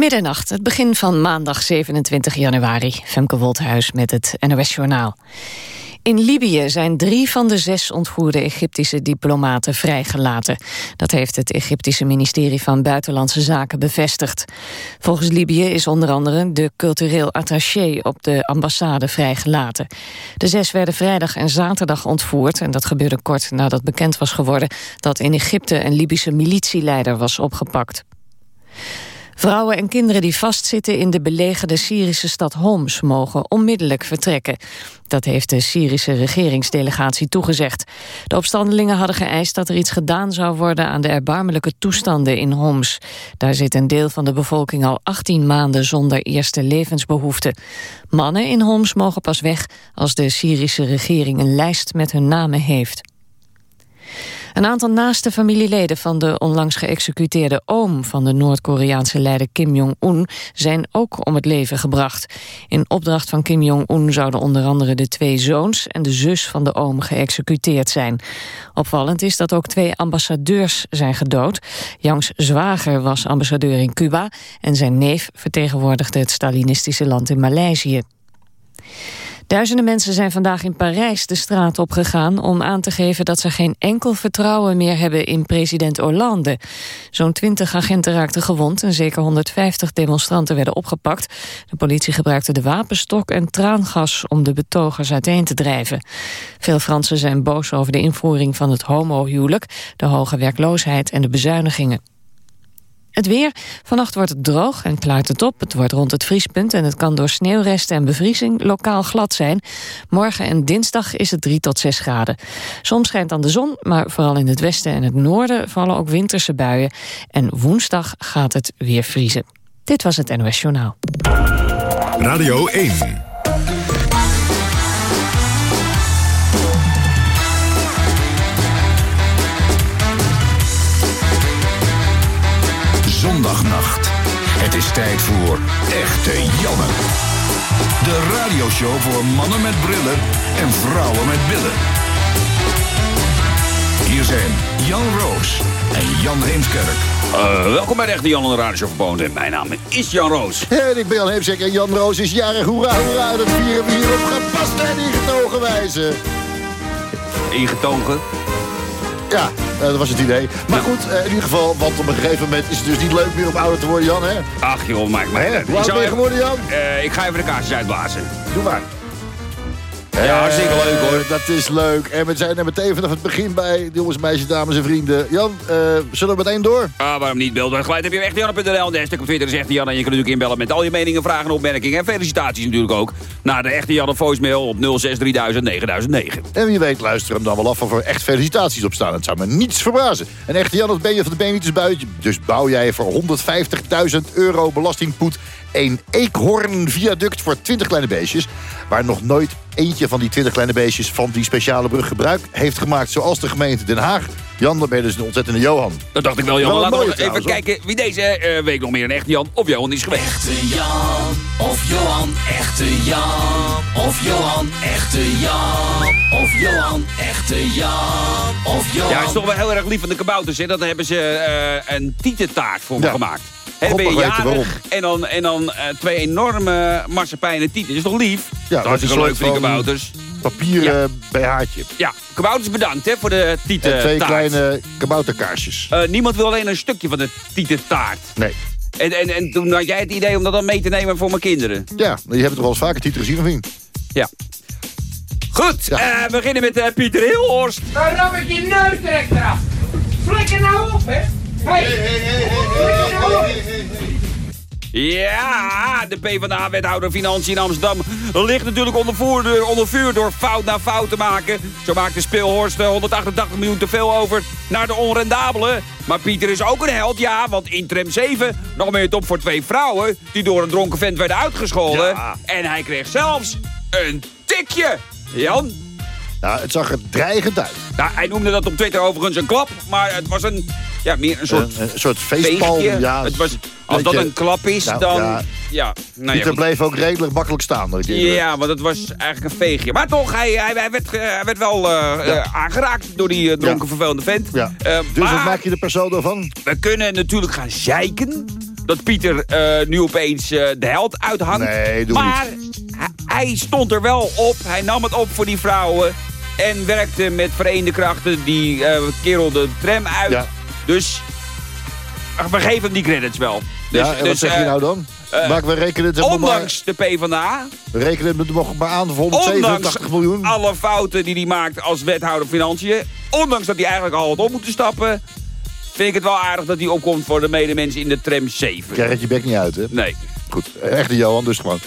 Middernacht, het begin van maandag 27 januari. Femke Wolthuis met het NOS Journaal. In Libië zijn drie van de zes ontvoerde Egyptische diplomaten vrijgelaten. Dat heeft het Egyptische ministerie van Buitenlandse Zaken bevestigd. Volgens Libië is onder andere de cultureel attaché op de ambassade vrijgelaten. De zes werden vrijdag en zaterdag ontvoerd... en dat gebeurde kort nadat bekend was geworden... dat in Egypte een Libische militieleider was opgepakt. Vrouwen en kinderen die vastzitten in de belegerde Syrische stad Homs mogen onmiddellijk vertrekken. Dat heeft de Syrische regeringsdelegatie toegezegd. De opstandelingen hadden geëist dat er iets gedaan zou worden aan de erbarmelijke toestanden in Homs. Daar zit een deel van de bevolking al 18 maanden zonder eerste levensbehoeften. Mannen in Homs mogen pas weg als de Syrische regering een lijst met hun namen heeft. Een aantal naaste familieleden van de onlangs geëxecuteerde oom van de Noord-Koreaanse leider Kim Jong-un zijn ook om het leven gebracht. In opdracht van Kim Jong-un zouden onder andere de twee zoons en de zus van de oom geëxecuteerd zijn. Opvallend is dat ook twee ambassadeurs zijn gedood. Jangs zwager was ambassadeur in Cuba en zijn neef vertegenwoordigde het Stalinistische land in Maleisië. Duizenden mensen zijn vandaag in Parijs de straat opgegaan... om aan te geven dat ze geen enkel vertrouwen meer hebben in president Hollande. Zo'n 20 agenten raakten gewond en zeker 150 demonstranten werden opgepakt. De politie gebruikte de wapenstok en traangas om de betogers uiteen te drijven. Veel Fransen zijn boos over de invoering van het homohuwelijk... de hoge werkloosheid en de bezuinigingen. Het weer. Vannacht wordt het droog en klaart het op. Het wordt rond het vriespunt en het kan door sneeuwresten en bevriezing lokaal glad zijn. Morgen en dinsdag is het 3 tot 6 graden. Soms schijnt dan de zon, maar vooral in het westen en het noorden vallen ook winterse buien. En woensdag gaat het weer vriezen. Dit was het NOS Journaal. Radio 1. Is tijd voor Echte Janne. De radioshow voor mannen met brillen en vrouwen met billen. Hier zijn Jan Roos en Jan Heemskerk. Uh, welkom bij de Echte Jan en de Radio Verboond. En mijn naam is Jan Roos. En ik ben Jan Heemskerk en Jan Roos is jarig. Hoera, hoera. Dat vieren we hier op gepaste en ingetogen wijze. Ingetogen? Ja, uh, dat was het idee. Maar goed, uh, in ieder geval, want op een gegeven moment is het dus niet leuk meer om ouder te worden, Jan, hè? Ach joh, maak mij. Hoe oud ben je geworden, Jan? Uh, ik ga even de kaarsjes uitblazen. Doe maar. Ja, hartstikke leuk hoor. Dat is leuk. En we zijn er meteen vanaf het begin bij, jongens, meisjes, dames en vrienden. Jan, uh, zullen we meteen door? Ah, waarom niet? Beeld gelijk heb je echt Jan.nl. De hashtag op Twitter is Echte Jan. En je kunt natuurlijk inbellen met al je meningen, vragen en opmerkingen. En felicitaties natuurlijk ook. Naar de Echte Jan op voicemail op 063000 9009. En wie weet luisteren hem dan wel af of er echt felicitaties op staan. Het zou me niets verbazen. En Echte Jan, dat ben je van de Benietjes buitje. Dus bouw jij voor 150.000 euro belastingpoet een eekhoornviaduct voor 20 kleine beestjes... waar nog nooit eentje van die 20 kleine beestjes van die speciale brug gebruik heeft gemaakt... zoals de gemeente Den Haag. Jan, dan ben je dus een ontzettende Johan. Dat dacht ik wel, Jan. Laten we even kijken wie deze uh, week nog meer een echte Jan of Johan is geweest. Echte Jan of Johan, echte Jan of Johan, echte Jan of Johan, echte Jan of Johan. Ja, hij is toch wel heel erg lief van de kabouters. Hè? Dat hebben ze uh, een tietentaart voor me Ja. gemaakt. God He, ben je jarig en dan, en dan uh, twee enorme marsepeinen tieten. Dat is toch lief? Ja, dat is een leuk voor die van kabouters. Papieren BH'tje. Ja, kabouters bedankt hè, voor de tieten En twee taart. kleine kabouterkaarsjes. Eh, niemand wil alleen een stukje van de tietentaart. Nee. En, en, en toen had jij het idee om dat dan mee te nemen voor mijn kinderen. Ja, je hebt het toch wel eens vaker titel gezien, of niet? Ja. Goed, Ja. eh, we beginnen met eh, Pieter Hilhorst. Dan rap ik je neus direct eraf. Flikker nou op, hè. Hey. Flikker nou op. Ja, de PvdA-wethouder Financiën in Amsterdam ligt natuurlijk onder vuur, onder vuur door fout na fout te maken. Zo maakt de speelhorst eh, 188 miljoen te veel over naar de onrendabele. Maar Pieter is ook een held, ja, want in tram 7 nog meer top voor twee vrouwen... die door een dronken vent werden uitgescholden. Ja. En hij kreeg zelfs een tikje. Jan? Nou, het zag er dreigend uit. Nou, hij noemde dat op Twitter overigens een klap, maar het was een, ja, meer een soort Een, een soort feestpalm. Ja, het was, als dat een klap is, Nou, dan... ja. Ja, nou ja, Pieter bleef ook redelijk makkelijk staan. denk. Ja, want het was eigenlijk een veegje. Maar toch, hij, hij, hij, werd, eh, hij werd wel eh, aangeraakt door die dronken Ja. vervelende vent. Ja. Dus maar wat maak je er per saldo van? we kunnen natuurlijk gaan zeiken dat Pieter eh, nu opeens eh, de held uithangt. Nee, doe maar hij, hij stond er wel op. Hij nam het op voor die vrouwen. En werkte met verenigde krachten die eh, kerel de tram uit. Ja. Dus we geven hem die credits wel. Dus, ja, en wat dus, zeg je nou dan? maar we rekenen het helemaal maar, Ondanks de PvdA, we rekenen het nog maar aan voor 187 ondanks miljoen. alle fouten die hij maakt als wethouder financiën... ondanks dat hij eigenlijk al had op moeten stappen... vind ik het wel aardig dat hij opkomt voor de medemensen in de tram 7. Krijg het je bek niet uit, hè? Nee. Goed, echte Johan, dus gewoon.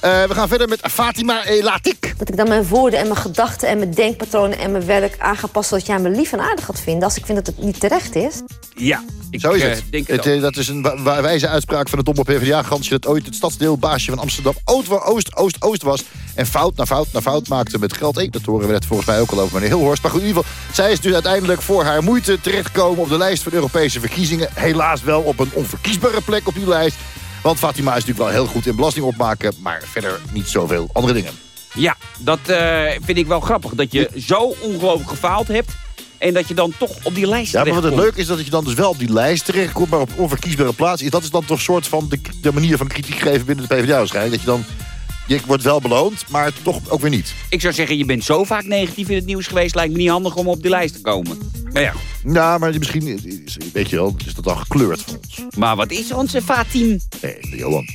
Eh, we gaan verder met Fatima Elatik. Dat ik dan mijn woorden en mijn gedachten en mijn denkpatronen en mijn werk aan ga passen... dat jij me lief en aardig gaat vinden als ik vind dat het niet terecht is. Ja, ik Zo is eh, het. denk het eh, dat is een wijze uitspraak van het domme PvdA-gansje... dat ooit het stadsdeelbaasje van Amsterdam Oost, Oost, Oost, Oost was... en fout na fout na fout maakte met geld. Dat horen we net volgens mij ook al over meneer Hilhorst. Maar goed, in ieder geval, zij is dus uiteindelijk voor haar moeite terechtgekomen... op de lijst van Europese verkiezingen. Helaas wel op een onverkiesbare plek op die lijst. Want Fatima is natuurlijk wel heel goed in belasting opmaken... maar verder niet zoveel andere dingen. Ja, dat eh, vind ik wel grappig. Dat je zo ongelooflijk gefaald hebt... en dat je dan toch op die lijst Ja, maar wat het terechtkomt. leuk is dat je dan dus wel op die lijst terechtkomt... maar op onverkiesbare plaats. is. Dat is dan toch een soort van de, de manier van kritiek geven binnen de PvdA waarschijnlijk. Dat je dan... Je wordt wel beloond, maar toch ook weer niet. Ik zou zeggen, je bent zo vaak negatief in het nieuws geweest... lijkt me niet handig om op die lijst te komen. Maar ja, Ja, maar misschien, is- weet je wel, is dat dan gekleurd van ons. maar wat is onze Fatim? Nee, Johan.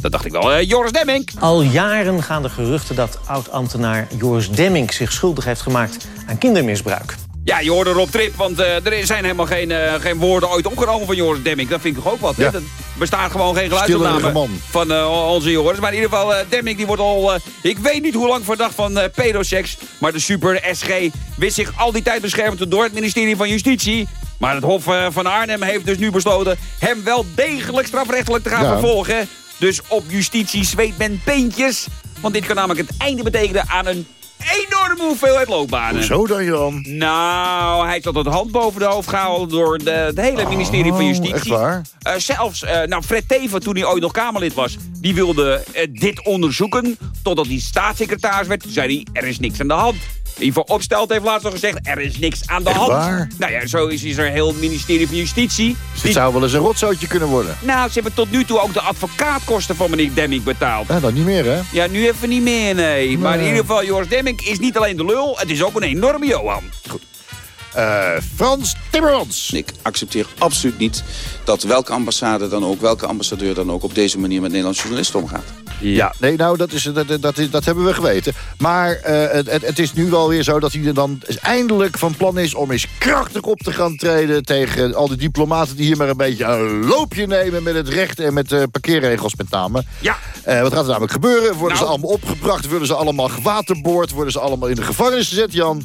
Dat dacht ik wel. Eh, Joris Demming. Al jaren gaan de geruchten dat oud-ambtenaar Joris Demming zich schuldig heeft gemaakt aan kindermisbruik. Ja, je hoorde Rob Trip, want eh, er zijn helemaal geen, eh, geen woorden ooit opgenomen van Joris Demming. Dat vind ik toch ook wat, hè? Ja. Er bestaat gewoon geen geluidsopname van eh, onze Joris. Maar in ieder geval, Demming die wordt al, ik weet niet hoe lang verdacht van pedoseks. Maar de super SG wist zich al die tijd beschermd door het ministerie van Justitie. Maar het Hof van Arnhem heeft dus nu besloten hem wel degelijk strafrechtelijk te gaan Ja. vervolgen. Dus op justitie zweet men peentjes. Want dit kan namelijk het einde betekenen aan een enorme hoeveelheid loopbanen. Zo dan, Johan. Nou, hij had het hand boven de hoofd gehouden door de, het hele ministerie van Oh, Justitie. echt waar? Eh, zelfs, eh, nou, Fred Teven, toen hij ooit nog Kamerlid was, die wilde eh, dit onderzoeken. Totdat hij staatssecretaris werd. Toen zei hij, er is niks aan de hand. Ivo Opstelt heeft laatst nog gezegd, er is niks aan de Echt hand. waar? Nou ja, zo is, is er heel het ministerie van Justitie. Dus het zou wel eens een rotzootje kunnen worden. nou, ze hebben tot nu toe ook de advocaatkosten van meneer Demming betaald. Ja, dan niet meer, hè? Ja, nu even niet meer, nee. Maar in ieder geval, Joris Demming is niet alleen de lul, het is ook een enorme Johan. Eh, Frans Timmermans. Ik accepteer absoluut niet dat welke ambassade dan ook, welke ambassadeur dan ook op deze manier met Nederlandse journalisten omgaat. Ja, nee, nou, dat, is, dat, dat, is, dat hebben we geweten. Maar eh, het, het, is nu wel weer zo dat hij er dan eindelijk van plan is... om eens krachtig op te gaan treden tegen al die diplomaten... die hier maar een beetje een loopje nemen met het recht en met de parkeerregels met name. Ja. Eh, wat gaat er namelijk gebeuren? Worden ze Nou. allemaal opgebracht? Worden ze allemaal gewaterboord? Worden ze allemaal in de gevangenis gezet, Jan?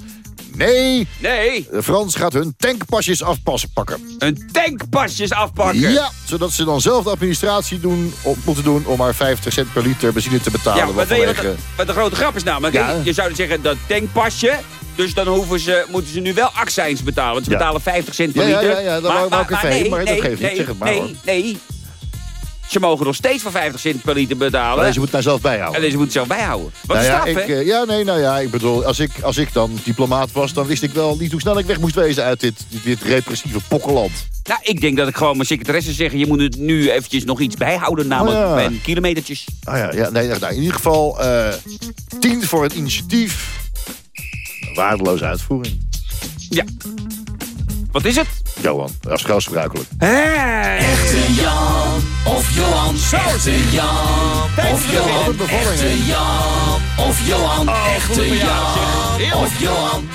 Nee, Nee, de Frans gaat hun tankpasjes afpassen pakken. een tankpasjes afpakken. Ja, zodat ze dan zelf de administratie doen, op, moeten doen... om maar 50 cent per liter benzine te betalen. Ja, wat weet je wat, vanwege- de- wat de grote grap is namelijk? Ja. Je zou zeggen dat tankpasje. Dus dan hoeven ze, moeten ze nu wel accijns betalen. Want ze Ja. betalen 50 cent per Ja, ja, liter. ja, ja, dat wou- ik even heen, maar dat nee, geeft niet. Zeg het maar, nee, hoor. nee. Ze mogen nog steeds voor 50 cent per liter betalen. Deze moet daar zelf bijhouden. En deze moet zelf bijhouden. Wat nou een ja, straf, ik, hè? eh, ja, nee, nou ja, ik bedoel, als ik, als ik dan diplomaat was... dan wist ik wel niet hoe snel ik weg moest wezen uit dit, dit, dit repressieve pokkenland. Nou, ik denk dat ik gewoon mijn secretaresse zeg... je moet het nu eventjes nog iets bijhouden, namelijk Oh ja. bij kilometertjes. Ah ja, ja nee, nou, in ieder geval eh tien voor het initiatief. Waardeloze uitvoering. Ja. Wat is het? Johan, als gauw gebruikelijk. Echte Jan of Johan. Echte Jan of Johan. Echte Jan of Johan. Echte Jan of Johan.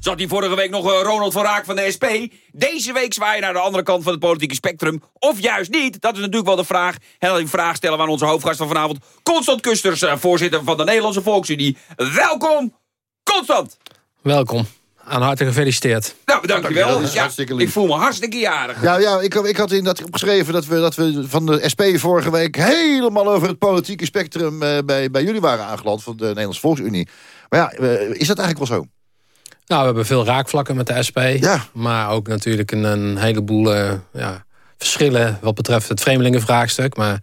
Zat hier vorige week nog eh, Ronald van Raak van de SP. Deze week zwaai je naar de andere kant van het politieke spectrum. Of juist niet. Dat is natuurlijk wel de vraag. En dan die vraag stellen we aan onze hoofdgast van vanavond. Constant Kusters, eh, voorzitter van de Nederlandse Volksunie. Welkom, Constant. Welkom. Aan harte gefeliciteerd. Nou, dankjewel. Ja, hartstikke lief. ik voel me hartstikke jarig. Ja, ja ik, ik had inderdaad opgeschreven dat we, dat we van de SP vorige week... helemaal over het politieke spectrum eh, bij, bij jullie waren aangeland... van de Nederlandse Volksunie. Maar ja, eh, is dat eigenlijk wel zo? Nou, we hebben veel raakvlakken met de SP. Ja. Maar ook natuurlijk een, een heleboel eh, ja, verschillen wat betreft het vreemdelingenvraagstuk. Maar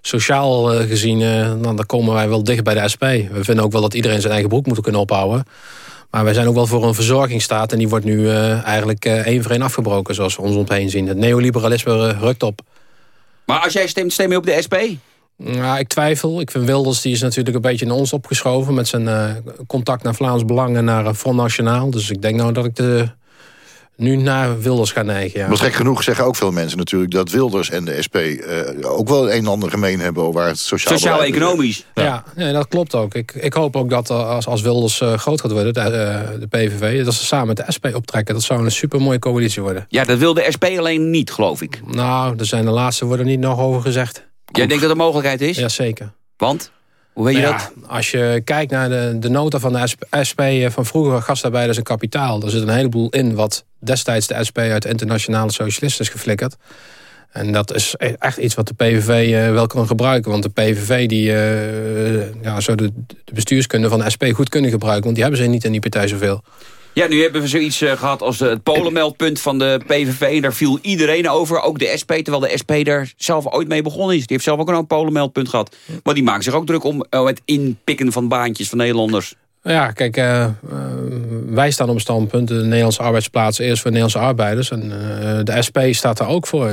sociaal gezien, dan, dan komen wij wel dicht bij de SP. We vinden ook wel dat iedereen zijn eigen broek moet kunnen ophouden. Maar wij zijn ook wel voor een verzorgingsstaat. En die wordt nu eh, eigenlijk eh, één voor één afgebroken, zoals we ons omheen zien. Het neoliberalisme eh, rukt op. Maar als jij stemt, stem je op de SP? Ja, ik twijfel. Ik vind Wilders, die is natuurlijk een beetje naar ons opgeschoven... met zijn contact naar Vlaams Belang en naar Front Nationaal. Dus ik denk nou dat ik de, nu naar Wilders ga neigen. Ja. Maar gek genoeg zeggen ook veel mensen natuurlijk... dat Wilders en de SP eh, ook wel een en ander gemeen hebben... waar het sociaal Sociaal-economisch. Ja, ja nee, dat klopt ook. Ik, ik hoop ook dat als, als Wilders uh, groot gaat worden, de, uh, de, PVV... dat ze samen met de SP optrekken. Dat zou een supermooie coalitie worden. Ja, dat wil de SP alleen niet, geloof ik. Nou, er zijn de laatste worden niet nog over gezegd. Jij denkt dat er mogelijkheid is? Jazeker. Want? Hoe weet je Nou dat? Ja, als je kijkt naar de, de nota van de SP, SP van vroeger gastarbeiders en kapitaal... er zit een heleboel in wat destijds de SP uit de internationale socialisten is geflikkerd. En dat is echt iets wat de PVV uh, wel kan gebruiken. Want de PVV die, uh, ja, zou de, de bestuurskunde van de SP goed kunnen gebruiken. Want die hebben ze niet in die partij zoveel. Ja, nu hebben we zoiets uh, gehad als het polenmeldpunt van de PVV. En daar viel iedereen over, ook de SP. Terwijl de SP daar zelf ooit mee begonnen is. Die heeft zelf ook een polenmeldpunt gehad. Maar die maken zich ook druk om uh, het inpikken van baantjes van Nederlanders. Ja, kijk, wij staan op een standpunt. De Nederlandse arbeidsplaats eerst voor Nederlandse arbeiders. En de SP staat daar ook voor.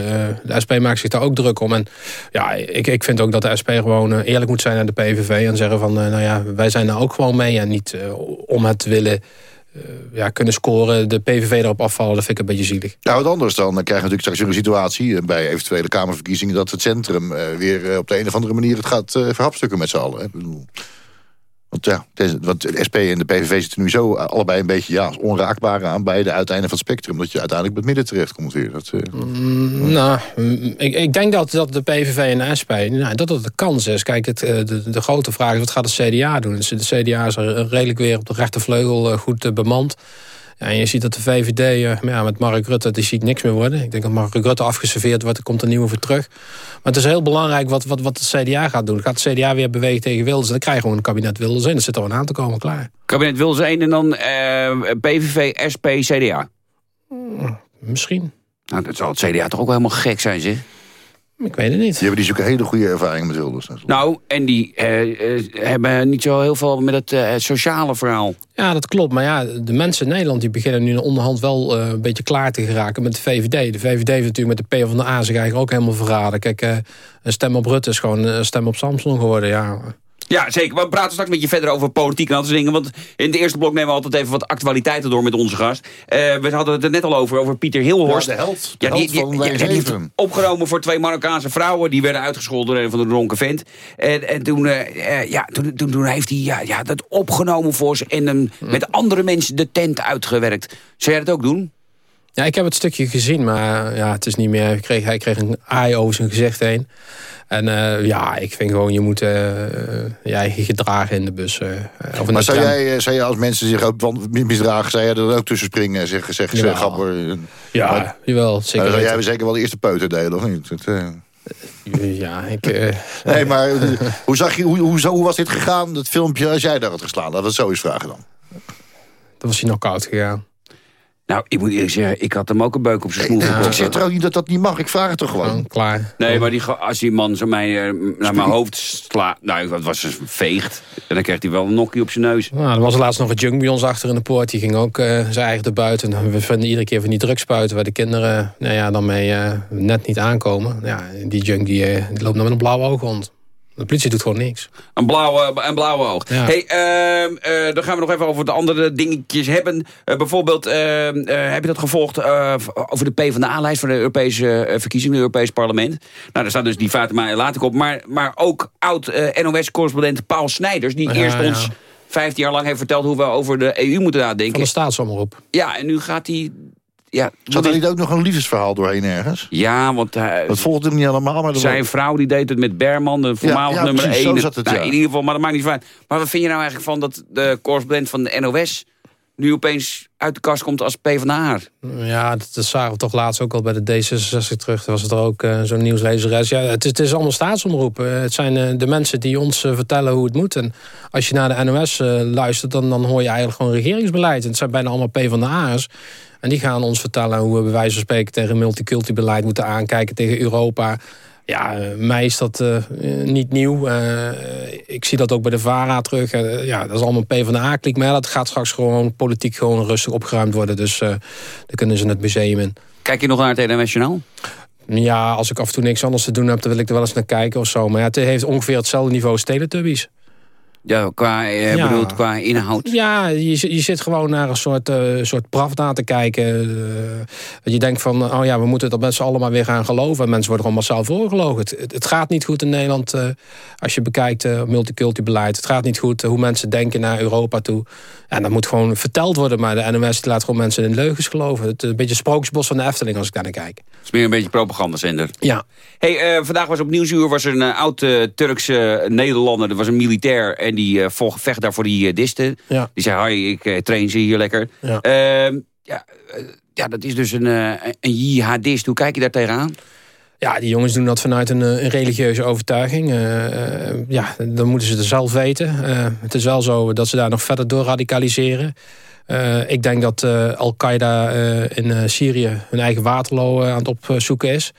de SP maakt zich daar ook druk om. En ja, ik, ik vind ook dat de SP gewoon eerlijk moet zijn naar de PVV. En zeggen van, nou ja, wij zijn er ook gewoon mee. En niet om het willen ja, kunnen scoren, de PVV erop afvallen, dat vind ik een beetje zielig. Nou, wat anders dan, krijg je natuurlijk straks een situatie... bij eventuele Kamerverkiezingen... dat het centrum uh, weer op de een of andere manier het gaat verhapstukken met z'n allen. Hè? Want ja, want de SP en de PVV zitten nu zo allebei een beetje ja, onraakbare aan beide uiteinden van het spectrum. Dat je uiteindelijk met midden terecht komt weer. Dat, mm, nou, ik, ik, denk dat, dat de PVV en de SP, nou, dat dat de kans is. Kijk, het, de, de, grote vraag is, wat gaat de CDA doen? De CDA is redelijk weer op de rechtervleugel goed bemand. Ja, en je ziet dat de VVD uh, ja, met Mark Rutte, die ziet niks meer worden. Ik denk dat Mark Rutte afgeserveerd wordt, er komt een nieuwe voor terug. Maar het is heel belangrijk wat, wat, wat de CDA gaat doen. Gaat de CDA weer bewegen tegen Wilders, dan krijg je gewoon een kabinet Wilders in. Dat zit er al aan te komen, klaar. Kabinet Wilders 1 en dan uh, PVV, SP, CDA? Hmm, misschien. Nou, dat zal het CDA toch ook wel helemaal gek zijn, zeg? Ik weet het niet. Die hebben die zo'n hele goede ervaring met Wilders. Nou, en die uh, hebben niet zo heel veel met het uh, sociale verhaal. Ja, dat klopt. Maar ja, de mensen in Nederland die beginnen nu onderhand wel uh, een beetje klaar te geraken met de VVD. De VVD heeft natuurlijk met de PvdA zich eigenlijk ook helemaal verraden. Kijk, een stem op Rutte is gewoon een stem op Samson geworden. Ja, ja, zeker. We praten straks met je verder over politiek en dat soort dingen. Want in het eerste blok nemen we altijd even wat actualiteiten door met onze gast. Uh, we hadden het er net al over, over Pieter Hilhorst. Ja, de held. Ja, die, held die, heeft opgenomen voor twee Marokkaanse vrouwen. Die werden uitgescholden door een van de dronken vent. En, en toen, uh, ja, toen, toen, toen, heeft hij ja, ja, dat opgenomen voor ze. En um, met andere mensen de tent uitgewerkt. Zou jij dat ook doen? Ja, ik heb het stukje gezien, maar ja, het is niet meer. Hij kreeg, hij kreeg een aai over zijn gezicht heen. En uh, ja, ik vind gewoon, je moet uh, je eigen gedragen in de bus. Uh, of maar zou jij, zou jij als mensen zich ook misdragen, zou jij er ook tussen springen en zeggen, zeg, zeg? Ja, maar, jawel, zeker. Zou jij zeker wel de eerste peuter delen, of niet? Ja, ik... nee, maar hoe, zag je, hoe, hoe, hoe was dit gegaan, dat filmpje, als jij daar had geslaan? Laten we het zo eens vragen dan. Dan was hij nog koud gegaan. Nou, ik moet eerlijk zeggen, ik had hem ook een beuk op zijn smoel Ik zeg trouwens niet dat dat niet mag, ik vraag het toch gewoon. Ja, klaar. Nee, maar die, als die man zo mij uh, naar mijn hoofd slaat, nou, dat was dus veegt. En dan krijgt hij wel een nokkie op zijn neus. Nou, er was laatst nog een junk bij ons achter in de poort. Die ging ook uh, zijn eigen erbuiten. We vinden iedere keer van die drugspuiten... waar de kinderen nou ja, dan mee uh, net niet aankomen. Ja, die junk die, die loopt dan met een blauw oog rond. De politie doet gewoon niks. Een blauwe, een blauwe oog. Ja. Hey, uh, uh, dan gaan we nog even over de andere dingetjes hebben. Uh, bijvoorbeeld, ehm, heb je dat gevolgd over de PvdA-lijst... voor de Europese verkiezingen, het Europees Parlement? Nou, daar staat dus die Fatima later op. Maar, maar ook oud-NOS-correspondent Paul Snijders... die eerst ja. ons 15 jaar lang heeft verteld... hoe we over de EU moeten nadenken. Van de staatsomroep. Ja, en nu gaat hij... Ja, Zat er niet ook nog een liefdesverhaal doorheen ergens? Ja, want... hij dat volgde hem niet allemaal. Maar zijn was... vrouw die deed het met Berman, de voormalig ja, ja, nummer 1. Zo het, nou, ja. In ieder geval, maar dat maakt niet van. Maar wat vind je nou eigenlijk van dat de correspondent van de NOS... nu opeens uit de kast komt als PvdA? Ja, dat, dat zagen we toch laatst ook al bij de D66 terug. Daar was het er ook uh, zo'n nieuwslezeres. Ja, het, is, het is allemaal staatsomroep. Uh, het zijn uh, de mensen die ons vertellen hoe het moet. En als je naar de NOS luistert, dan, dan hoor je eigenlijk gewoon regeringsbeleid. En het zijn bijna allemaal PvdA'ers. En die gaan ons vertellen hoe we bij wijze van spreken... tegen multiculti-beleid moeten aankijken, tegen Europa. Ja, mij is dat uh, niet nieuw. Uh, ik zie dat ook bij de VARA terug. Uh, ja, dat is allemaal PvdA-klik. Maar dat gaat straks gewoon politiek gewoon rustig opgeruimd worden. Dus daar kunnen ze het museum in. Kijk je nog naar het internationaal? Ja, als ik af en toe niks anders te doen heb, dan wil ik er wel eens naar kijken of zo. Maar ja, het heeft ongeveer hetzelfde niveau als Teletubbies. Ja, qua, eh, Ja. bedoeld, qua inhoud. Ja, je, je zit gewoon naar een soort, eh soort te kijken. dat je denkt van, oh ja, we moeten z'n allen maar weer gaan geloven. En mensen worden gewoon massaal voorgelogen. Het, het, het gaat niet goed in Nederland als je bekijkt eh multiculti-beleid. Het gaat niet goed hoe mensen denken naar Europa toe. En dat moet gewoon verteld worden. Maar de die laat gewoon mensen in leugens geloven. Het is een beetje sprookjesbos van de Efteling als ik daar naar kijk. Het is meer een beetje propagandazender. Ja. Hey, vandaag was op Nieuwsuur was er een uh, oud-Turkse Nederlander. Dat was een militair en die uh, vecht daar voor die jihadisten. Ja. Die zei, hoi, ik uh, train ze hier lekker. Ja. Uh, ja, ja, dat is dus een, een jihadist. Hoe kijk je daar tegenaan? Ja, die jongens doen dat vanuit een, een religieuze overtuiging. Uh, uh, ja, dan moeten ze het zelf weten. Uh, het is wel zo dat ze daar nog verder door radicaliseren. Uh, ik denk dat uh, Al-Qaeda uh, in Syrië hun eigen waterloo aan het opzoeken is.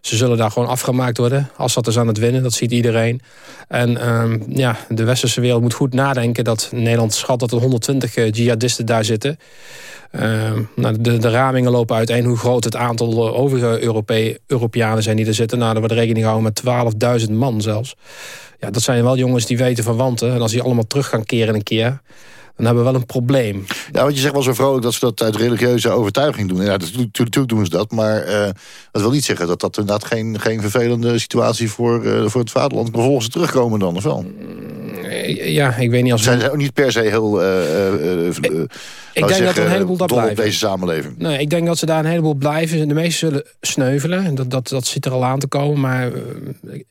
Ze zullen daar gewoon afgemaakt worden. Assad is aan het winnen, dat ziet iedereen. En uh, ja, de westerse wereld moet goed nadenken... dat Nederland schat dat er 120 jihadisten daar zitten. nou, de, de ramingen lopen uiteen hoe groot het aantal overige Europe Europeanen zijn die er zitten. Nou, er wordt rekening gehouden met 12.000 man zelfs. Ja, dat zijn wel jongens die weten van wanten. En als die allemaal terug gaan keren een keer dan hebben we wel een probleem. Ja, want je zegt wel zo vrolijk dat ze dat uit religieuze overtuiging doen. Ja, dat, natuurlijk doen ze dat, maar uh, dat wil niet zeggen... dat dat inderdaad geen, geen vervelende situatie voor, uh, voor het vaderland... vervolgens terugkomen dan, of wel? Ja, ik weet niet als... Zijn ze ook niet per se heel... Uh, ik, denk dat er een heleboel dat blijven. deze samenleving. Nee, ik denk dat ze daar een heleboel blijven. De meesten zullen sneuvelen. Dat, dat, dat zit er al aan te komen. Maar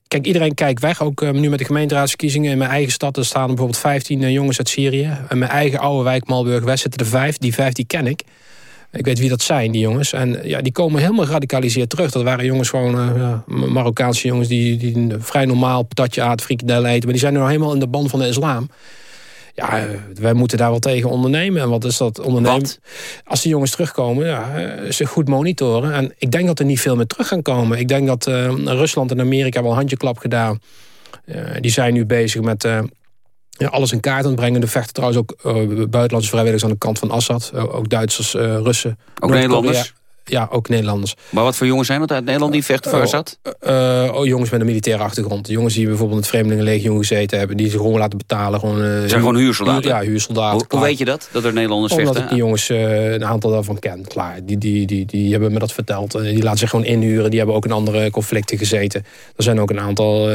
kijk, iedereen kijkt weg. Ook nu met de gemeenteraadsverkiezingen in mijn eigen stad... er staan bijvoorbeeld 15 jongens uit Syrië. En mijn eigen oude wijk Malburg-West zitten er vijf. Die vijf die ken ik. Ik weet wie dat zijn, die jongens. En ja, die komen helemaal geradicaliseerd terug. Dat waren jongens gewoon, uh, Marokkaanse jongens... die, die vrij normaal patatje aten, frikandel eten. Maar die zijn nu helemaal in de band van de islam. Ja, uh, wij moeten daar wel tegen ondernemen. En wat is dat ondernemen? Als die jongens terugkomen, ja, uh, ze goed monitoren. En ik denk dat er niet veel meer terug gaan komen. Ik denk dat uh, Rusland en Amerika wel een handjeklap gedaan. die zijn nu bezig met... Ja, alles in kaart aan het brengen. Er vechten trouwens ook buitenlandse vrijwilligers aan de kant van Assad. Ook Duitsers, Russen. Ook Nederlanders? Ja, ook Nederlanders. Maar wat voor jongens zijn dat uit Nederland die vechten voor Assad? oh, jongens met een militaire achtergrond. Jongens die bijvoorbeeld in het Vreemdelingenlegioen gezeten hebben. Die ze gewoon laten betalen. Gewoon, zijn gewoon huursoldaten? Ja, huursoldaten. Hoe, hoe weet je dat? Dat er Nederlanders Omdat vechten? ik die jongens een aantal daarvan ken. Klaar, die, die, die, die hebben me dat verteld. Die laten zich gewoon inhuren. Die hebben ook in andere conflicten gezeten. Er zijn ook een aantal,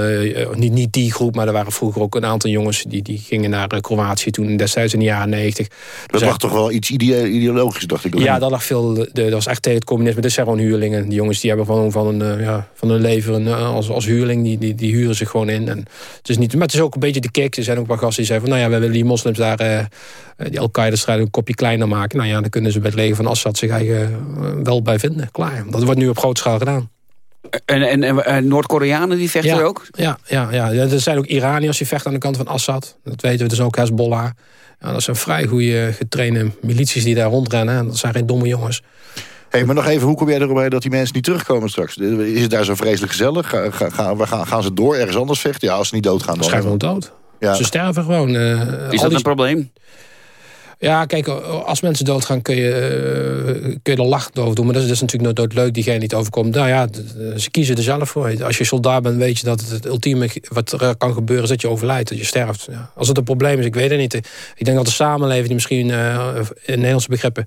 niet, niet die groep, maar er waren vroeger ook een aantal jongens... die, die gingen naar Kroatië toen destijds in de jaren negentig. Dat lag toch wel iets ideologisch, dacht ik. Ja, dat lag veel. De, dat was echt tegen het communisme. Zijn gewoon huurlingen. Die jongens die hebben gewoon van een, uh, ja, van een leven een, uh, als, als huurling. Die, die, die huren zich gewoon in. En het is niet, maar het is ook een beetje de kick. Er zijn ook wel gasten die zeggen van... nou ja, we willen die moslims daar... Uh, die Al-Qaeda-strijd een kopje kleiner maken. Nou ja, dan kunnen ze bij het leger van Assad zich eigen wel bij vinden. Klaar. Dat wordt nu op grote schaal gedaan. En, en, en, en Noord-Koreanen die vechten ja, er ook? Ja, ja, ja, er zijn ook Iraniërs die vechten aan de kant van Assad. Dat weten we. Dus ook Hezbollah. Ja, dat zijn vrij goede getrainde milities die daar rondrennen. En dat zijn geen domme jongens. Hey, maar nog even, hoe kom jij erbij dat die mensen niet terugkomen straks? Is het daar zo vreselijk gezellig? Ga, ga, gaan, gaan ze door ergens anders vechten? Ja, als ze niet doodgaan dan... Ze gaan gewoon dood. Ja. Ze sterven gewoon. Uh, is dat die... een probleem? Ja, kijk, als mensen doodgaan kun je, uh, kun je er lachend over doen. Maar dat is, dat is natuurlijk nooit leuk, diegene die het overkomt. Nou ja, ze kiezen er zelf voor. Als je soldaat bent, weet je dat het, het ultieme wat er kan gebeuren... is dat je overlijdt, dat je sterft. Ja. Als het een probleem is, ik weet het niet. Ik denk dat de samenleving die misschien uh, in Nederlandse begrippen...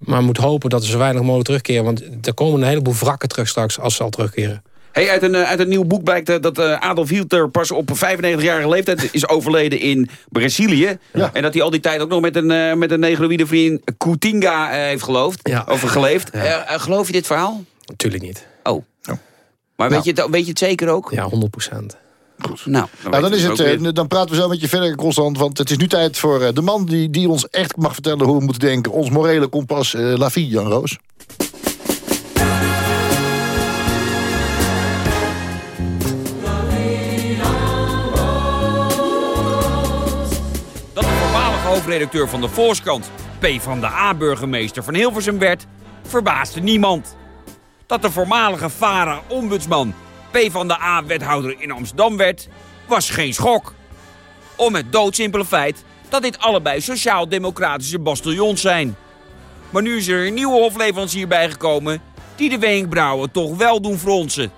maar moet hopen dat zo weinig mogelijk terugkeren. Want er komen een heleboel wrakken terug straks als ze al terugkeren. Hey, uit, een, uit een nieuw boek blijkt dat uh, Adolf Hitler pas op 95-jarige leeftijd is overleden in Brazilië. Ja. En dat hij al die tijd ook nog met een, uh, met een negroïde vriend Kutinga uh, heeft geloofd. Ja. Of geleefd. Ja. geloof je dit verhaal? Natuurlijk niet. Oh. Maar weet, nou. je het, weet je het zeker ook? Ja, 100 procent. Goed. Nou, dan, nou, dan, is het, uh, dan praten we zo met je verder, Constant. Want het is nu tijd voor uh, de man die, die ons echt mag vertellen hoe we moeten denken. Ons morele kompas, uh, Lafie, Jan Roos. hoofdredacteur van de Volkskrant, P van de A-burgemeester van Hilversum werd, verbaasde niemand. Dat de voormalige VARA-ombudsman P van de A-wethouder in Amsterdam werd, was geen schok. Om het doodsimpele feit dat dit allebei sociaal-democratische bastiljons zijn. Maar nu is er een nieuwe hofleverancier bijgekomen die de wenkbrauwen toch wel doen fronsen.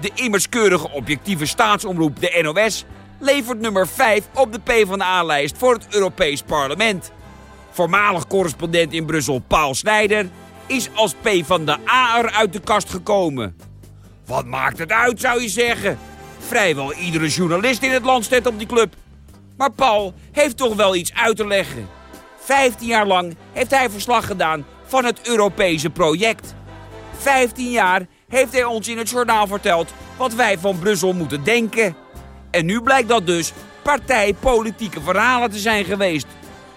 De immers keurige objectieve staatsomroep, de NOS, levert nummer 5 op de PvdA-lijst voor het Europees Parlement. Voormalig correspondent in Brussel Paul Snijder is als PvdA er uit de kast gekomen. Wat maakt het uit, zou je zeggen? Vrijwel iedere journalist in het land staat op die club. Maar Paul heeft toch wel iets uit te leggen. 15 jaar lang heeft hij verslag gedaan van het Europese project. 15 jaar heeft hij ons in het journaal verteld wat wij van Brussel moeten denken. En nu blijkt dat dus partijpolitieke verhalen te zijn geweest.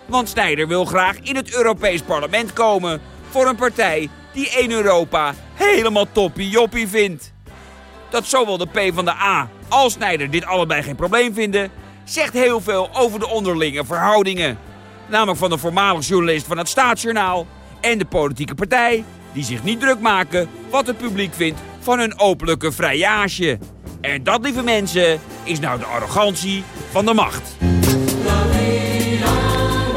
Want Snijder wil graag in het Europees parlement komen voor een partij die één Europa helemaal toppie joppie vindt. Dat zowel de P van de A als Snijder dit allebei geen probleem vinden, zegt heel veel over de onderlinge verhoudingen. Namelijk van de voormalig journalist van het Staatsjournaal en de politieke partij, die zich niet druk maken wat het publiek vindt van hun openlijke vrijage. En dat, lieve mensen, is nou de arrogantie van de macht.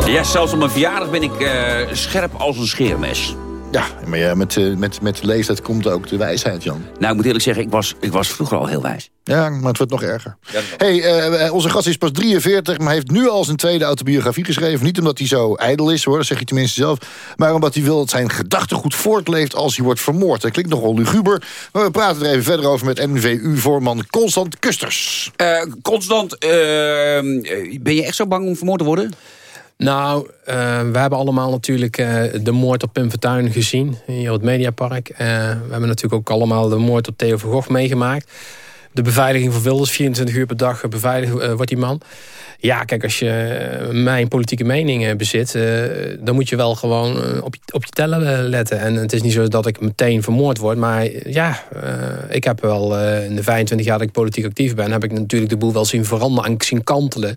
Ja, zelfs op mijn verjaardag ben ik eh, scherp als een scheermes. Ja, maar ja, met, eh, met, met de leeftijd komt ook de wijsheid, Jan. Nou, ik moet eerlijk zeggen, ik was, ik was vroeger al heel wijs. Ja, maar het wordt nog erger. hey, eh, onze gast is pas 43, maar heeft nu al zijn tweede autobiografie geschreven. Niet omdat hij zo ijdel is, hoor, dat zeg je tenminste zelf. Maar omdat hij wil dat zijn gedachtegoed voortleeft als hij wordt vermoord. Dat klinkt nogal luguber. Maar we praten er even verder over met NVU-voorman Constant Kusters. Eh, Constant, eh, ben je echt zo bang om vermoord te worden? Nou, eh, we hebben allemaal natuurlijk eh, de moord op Pim Fortuyn gezien. Hier op het Mediapark. Eh, we hebben natuurlijk ook allemaal de moord op Theo van Gogh meegemaakt. De beveiliging van Wilders, 24 uur per dag beveiligd wordt die man. Ja, kijk, als je mijn politieke mening bezit... dan moet je wel gewoon op, je, op je tellen letten. En het is niet zo dat ik meteen vermoord word. Maar ja, ik heb wel in de 25 jaar dat ik politiek actief ben... heb ik natuurlijk de boel wel zien veranderen en zien kantelen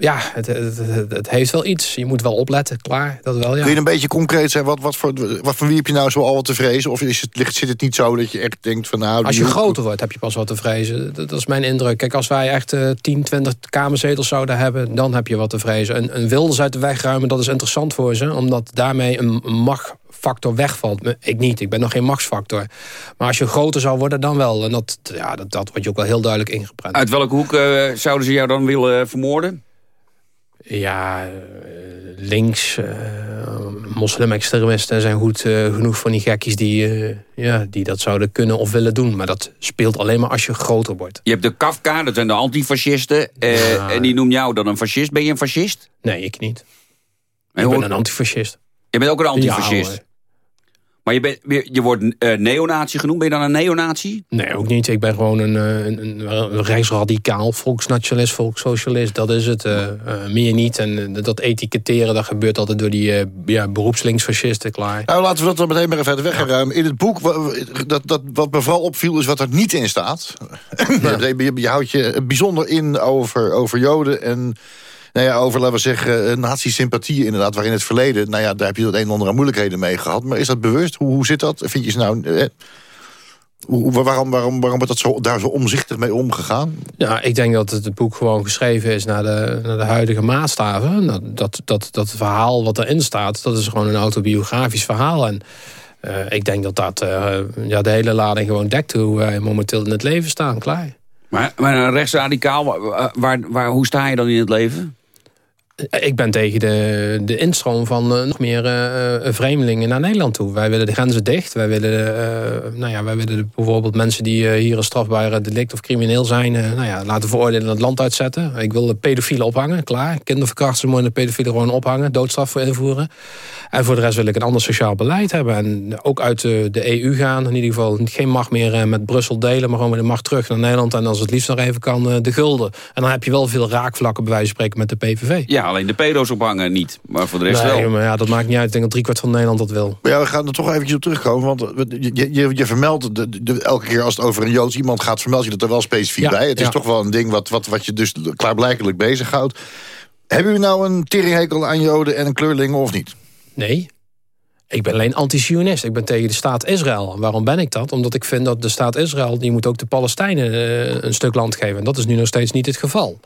ja, het, het, het, heeft wel iets. Je moet wel opletten, klaar. Dat wel, ja. Kun je een beetje concreet zijn? Wat, wat, voor, wat van wie heb je nou zo al wat te vrezen? Of is het, zit het niet zo dat je echt denkt van nou... Als je groter wordt, heb je pas wat te vrezen. Dat, is mijn indruk. Kijk, als wij echt uh, 10, 20 kamerzetels zouden hebben... dan heb je wat te vrezen. Een, een wilders uit de weg ruimen, dat is interessant voor ze. Omdat daarmee een machtfactor wegvalt. Ik niet, ik ben nog geen machtsfactor. Maar als je groter zou worden, dan wel. En dat, ja, dat, dat wordt je ook wel heel duidelijk ingeprent. Uit welke hoek uh, zouden ze jou dan willen vermoorden? Ja, eh, links, uh, moslim-extremisten zijn goed uh, genoeg van die gekkies die, uh, ja, die dat zouden kunnen of willen doen. Maar dat speelt alleen maar als je groter wordt. Je hebt de Kafka, dat zijn de antifascisten. Ja. En die noemen jou dan een fascist. Ben je een fascist? Nee, ik niet. Ik ben een antifascist. Je bent ook een antifascist? Maar je, bent, je wordt uh, neonazi genoemd. Ben je dan een neonazi? Nee, ook niet. Ik ben gewoon een, een, een rechtsradicaal, volksnationalist, volkssocialist. Dat is het. Uh, uh, meer niet. En dat etiketteren, dat gebeurt altijd door die ja, beroepslinksfascisten, klaar. Nou, laten we dat dan meteen maar even verder wegruimen. In het boek, dat, dat, wat me vooral opviel, is wat er niet in staat. Ja. je, je houdt je bijzonder in over, over Joden en nou ja, over, laten we zeggen, eh, nazi-sympathie inderdaad... waar in het verleden, nou ja, daar heb je dat een en ander aan moeilijkheden mee gehad. Maar is dat bewust? Hoe, hoe zit dat? Vind je ze nou... Eh, hoe, waarom, waarom, waarom wordt dat zo, daar zo omzichtig mee omgegaan? Ja, ik denk dat het boek gewoon geschreven is naar de, naar de huidige maatstaven. Dat, dat, dat, dat verhaal wat erin staat, dat is gewoon een autobiografisch verhaal. En uh, ik denk dat dat uh, ja, de hele lading gewoon dekt hoe wij momenteel in het leven staan, klaar. Maar, maar een rechtsradicaal, waar, waar, waar, hoe sta je dan in het leven? Ik ben tegen de, de instroom van uh, nog meer uh, vreemdelingen naar Nederland toe. Wij willen de grenzen dicht. Wij willen, nou ja, wij willen bijvoorbeeld mensen die hier een strafbare delict of crimineel zijn... nou ja, laten veroordelen het land uitzetten. Ik wil de pedofielen ophangen, klaar. Kinderverkrachters moeten de pedofielen gewoon ophangen. Doodstraf voor invoeren. En voor de rest wil ik een ander sociaal beleid hebben. En ook uit de, de EU gaan. In ieder geval geen macht meer met Brussel delen... maar gewoon weer de macht terug naar Nederland. En als het liefst nog even kan, de gulden. En dan heb je wel veel raakvlakken bij wijze van spreken met de PVV. Ja, alleen de pedo's ophangen niet. Maar voor de rest nee, wel. Maar ja, dat maakt niet uit. Ik denk dat driekwart van Nederland dat wil. Ja, we gaan er toch eventjes op terugkomen. Want je, je, je vermeldt de, de, elke keer als het over een Joods iemand gaat... vermeld je dat er wel specifiek Ja, bij. Het is toch wel een ding wat, wat, wat je dus klaarblijkelijk bezighoudt. Hebben u nou een teringhekel aan Joden en een kleurlingen of niet? Nee. Ik ben alleen anti-Zionist. Ik ben tegen de staat Israël. En waarom ben ik dat? Omdat ik vind dat de staat Israël... die moet ook de Palestijnen eh, een stuk land geven. En dat is nu nog steeds niet het geval.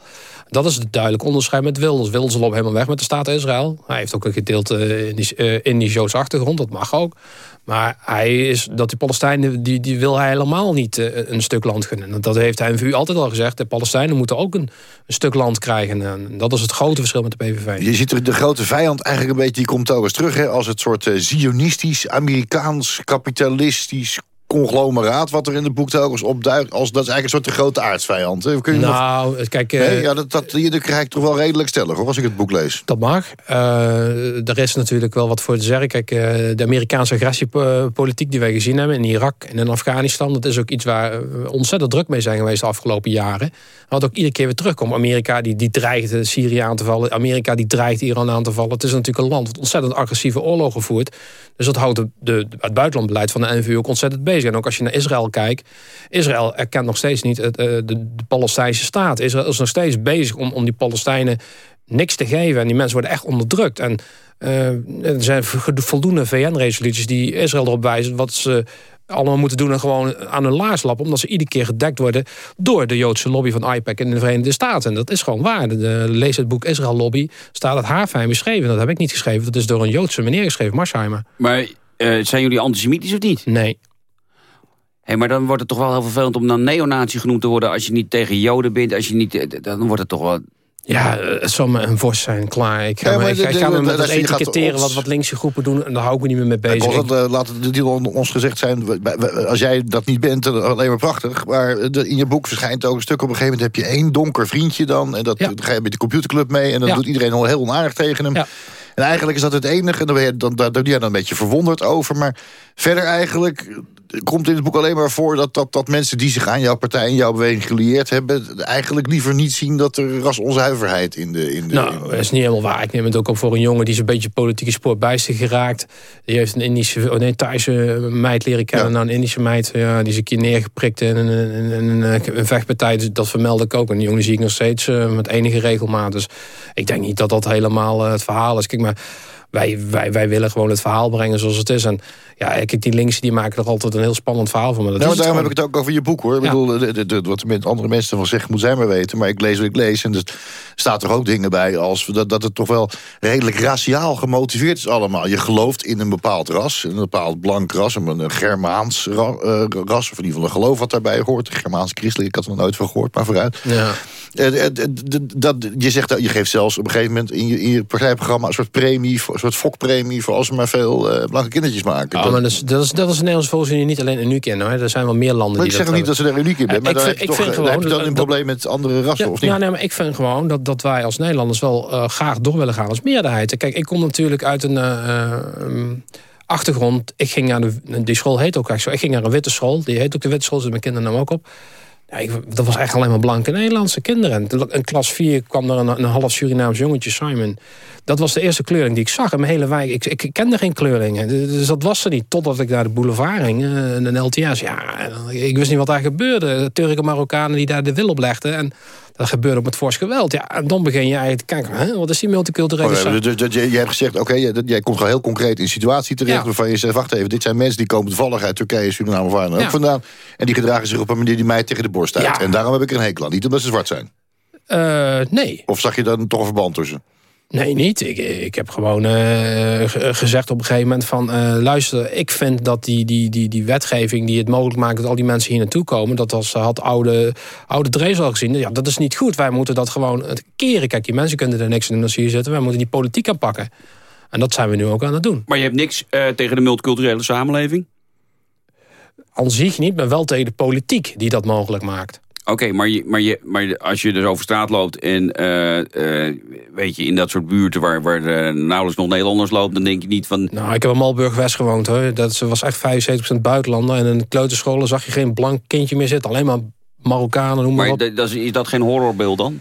Dat is het duidelijk onderscheid met Wilders. Wilders loopt helemaal weg met de staat Israël. Hij heeft ook een gedeelte uh, Indisch, uh, Indisch-Joods achtergrond, dat mag ook. Maar hij is, dat die Palestijnen, die, die wil hij helemaal niet uh, een stuk land gunnen. Dat heeft hij in VU altijd al gezegd. De Palestijnen moeten ook een, een, stuk land krijgen. En dat is het grote verschil met de PVV. Je ziet de grote vijand eigenlijk een beetje, die komt eens terug... Hè, als het soort uh, zionistisch, Amerikaans, kapitalistisch conglomeraat wat er in de boek telkens opduikt. Als, dat is eigenlijk een soort de grote aardsvijand. Hè? Kun je nou, nog... kijk... Nee, ja, dat, dat, dat krijg ik toch wel redelijk stellig, hoor, als ik het boek lees. Dat mag. Uh, er is natuurlijk wel wat voor te zeggen. Kijk, uh, de Amerikaanse agressiepolitiek die wij gezien hebben in Irak en in Afghanistan... dat is ook iets waar we ontzettend druk mee zijn geweest de afgelopen jaren. Wat ook iedere keer weer terugkomt. Amerika die, die dreigt Syrië aan te vallen. Amerika die dreigt Iran aan te vallen. Het is natuurlijk een land dat ontzettend agressieve oorlogen voert. Dus dat houdt de, de, het buitenlandbeleid van de NVU ook ontzettend bezig. En ook als je naar Israël kijkt... Israël erkent nog steeds niet het, de, de Palestijnse staat. Israël is nog steeds bezig om, om die Palestijnen niks te geven. En die mensen worden echt onderdrukt. En uh, er zijn voldoende VN-resoluties die Israël erop wijzen... wat ze allemaal moeten doen en gewoon aan hun laars lappen... omdat ze iedere keer gedekt worden door de Joodse lobby van IPAC in de Verenigde Staten. En dat is gewoon waar. De, lees het boek Israël Lobby, staat het haarfijn beschreven. Dat heb ik niet geschreven, dat is door een Joodse meneer geschreven, Marsheimer. Maar uh, zijn jullie antisemitisch of niet? Nee. Hey, maar dan wordt het toch wel heel vervelend om dan neonazi genoemd te worden... als je niet tegen Joden bent, als je niet, dan wordt het toch wel... Ja, het zal me een vorst zijn, klaar. Ik ga, ja, me, ik, ik ga me met het etiketteren wat, wat linkse groepen doen... en daar hou ik me niet meer mee bezig. Ja, dat, laat het ons gezegd zijn, als jij dat niet bent, alleen maar prachtig. Maar in je boek verschijnt ook een stuk... op een gegeven moment heb je één donker vriendje dan... en dat ja. ga je met de computerclub mee... en dan doet iedereen al heel onaardig tegen hem. En eigenlijk is dat het enige. En dan ben je dan, daar ben je dan een beetje verwonderd over. Maar verder eigenlijk komt in het boek alleen maar voor... Dat, dat, dat mensen die zich aan jouw partij en jouw beweging gelieerd hebben... eigenlijk liever niet zien dat er rasonzuiverheid in de... In de nou, dat is niet helemaal waar. Ik neem het ook op voor een jongen... die is een beetje politieke sport bij zich geraakt. Die heeft een Indische, oh nee, Thaise meid leren kennen. Ja. Nou, een Indische meid, ja, die is een keer neergeprikt in een, een, een, een vechtpartij. Dus dat vermeld ik ook. En die jongen zie ik nog steeds uh, met enige regelmaat. Dus ik denk niet dat dat helemaal uh, het verhaal is. Kijk, maar wij, wij, wij willen gewoon het verhaal brengen zoals het is. En ja, kijk, die links die maken er altijd een heel spannend verhaal van. Maar dat nou, daarom heb ik het ook over je boek, hoor. Ik bedoel, de, de, de, wat andere mensen van zeggen, moet zij maar weten. Maar ik lees wat ik lees en er staat er ook dingen bij... als dat, dat het toch wel redelijk raciaal gemotiveerd is allemaal. Je gelooft in een bepaald ras, een bepaald blank ras... een Germaans ra, uh, ras, of in ieder geval een geloof wat daarbij hoort. Germaans-christelijk, ik had er nog nooit van gehoord, maar vooruit. Ja. Uh, dat, je, zegt, je geeft zelfs op een gegeven moment in je, in je partijprogramma... een soort premie, een soort fokpremie voor als ze maar veel uh, blanke kindertjes maken. Maar dat, is, dat, is, dat is een Nederlands volkslinie niet alleen uniek in. Hoor. Er zijn wel meer landen maar die ik zeg dat niet dat ze er uniek in zijn. Maar ik, vind, ik vind gewoon, heb je dan een probleem met andere rassen, ja, of niet? Ja, nee, maar ik vind gewoon dat, dat wij als Nederlanders wel uh, graag door willen gaan als meerderheid. Kijk, ik kom natuurlijk uit een... Uh, um, achtergrond. Ik ging naar de, die school heet ook echt zo. Ik ging naar een witte school. Die heet ook de witte school, dus mijn kinderen namen ook op. Ja, dat was echt alleen maar blanke Nederlandse kinderen. In klas 4 kwam er een, een half Surinaams jongetje, Simon. Dat was de eerste kleuring die ik zag in mijn hele wijk. Ik, ik, kende geen kleurlingen, dus dat was er niet. Totdat ik naar de boulevard ging, een uh, LTS. Ja, ik wist niet wat daar gebeurde. Turken Marokkanen die daar de wil op legden. En dat gebeurde op het fors geweld. Ja, en dan begin je eigenlijk te kijken, hè, wat is die multiculturele oh, ja, dus, dus, jij hebt gezegd, oké, okay, jij komt gewoon heel concreet in een situatie terecht... Ja. waarvan je zegt, wacht even, dit zijn mensen die komen toevallig uit Turkije, Suriname of waar dan ook vandaan... en die gedragen zich op een manier die mij tegen de borst uit. En daarom heb ik er een hekel aan. Niet omdat ze zwart zijn. Uh, nee. Of zag je dan toch een verband tussen? Nee, niet. Ik, ik heb gewoon uh, gezegd op een gegeven moment van... Uh, luister, ik vind dat die, die, die, die wetgeving die het mogelijk maakt... dat al die mensen hier naartoe komen... dat als had oude, oude Drees al gezien... ja, dat is niet goed. Wij moeten dat gewoon keren. Kijk, die mensen kunnen er niks in als ze hier zitten. Wij moeten die politiek aanpakken. En dat zijn we nu ook aan het doen. Maar je hebt niks tegen de multiculturele samenleving? Aan zich niet, maar wel tegen de politiek die dat mogelijk maakt. Oké, maar, je, maar, je, maar als je dus over straat loopt en uh, uh, weet je, in dat soort buurten waar, waar nauwelijks nog Nederlanders lopen, dan denk je niet van... Nou, ik heb in Malburg West gewoond hoor. Dat was echt 75% buitenlander. En in de kleuterscholen zag je geen blank kindje meer zitten. Alleen maar Marokkanen, noem maar, maar op. Dat is, is dat geen horrorbeeld dan?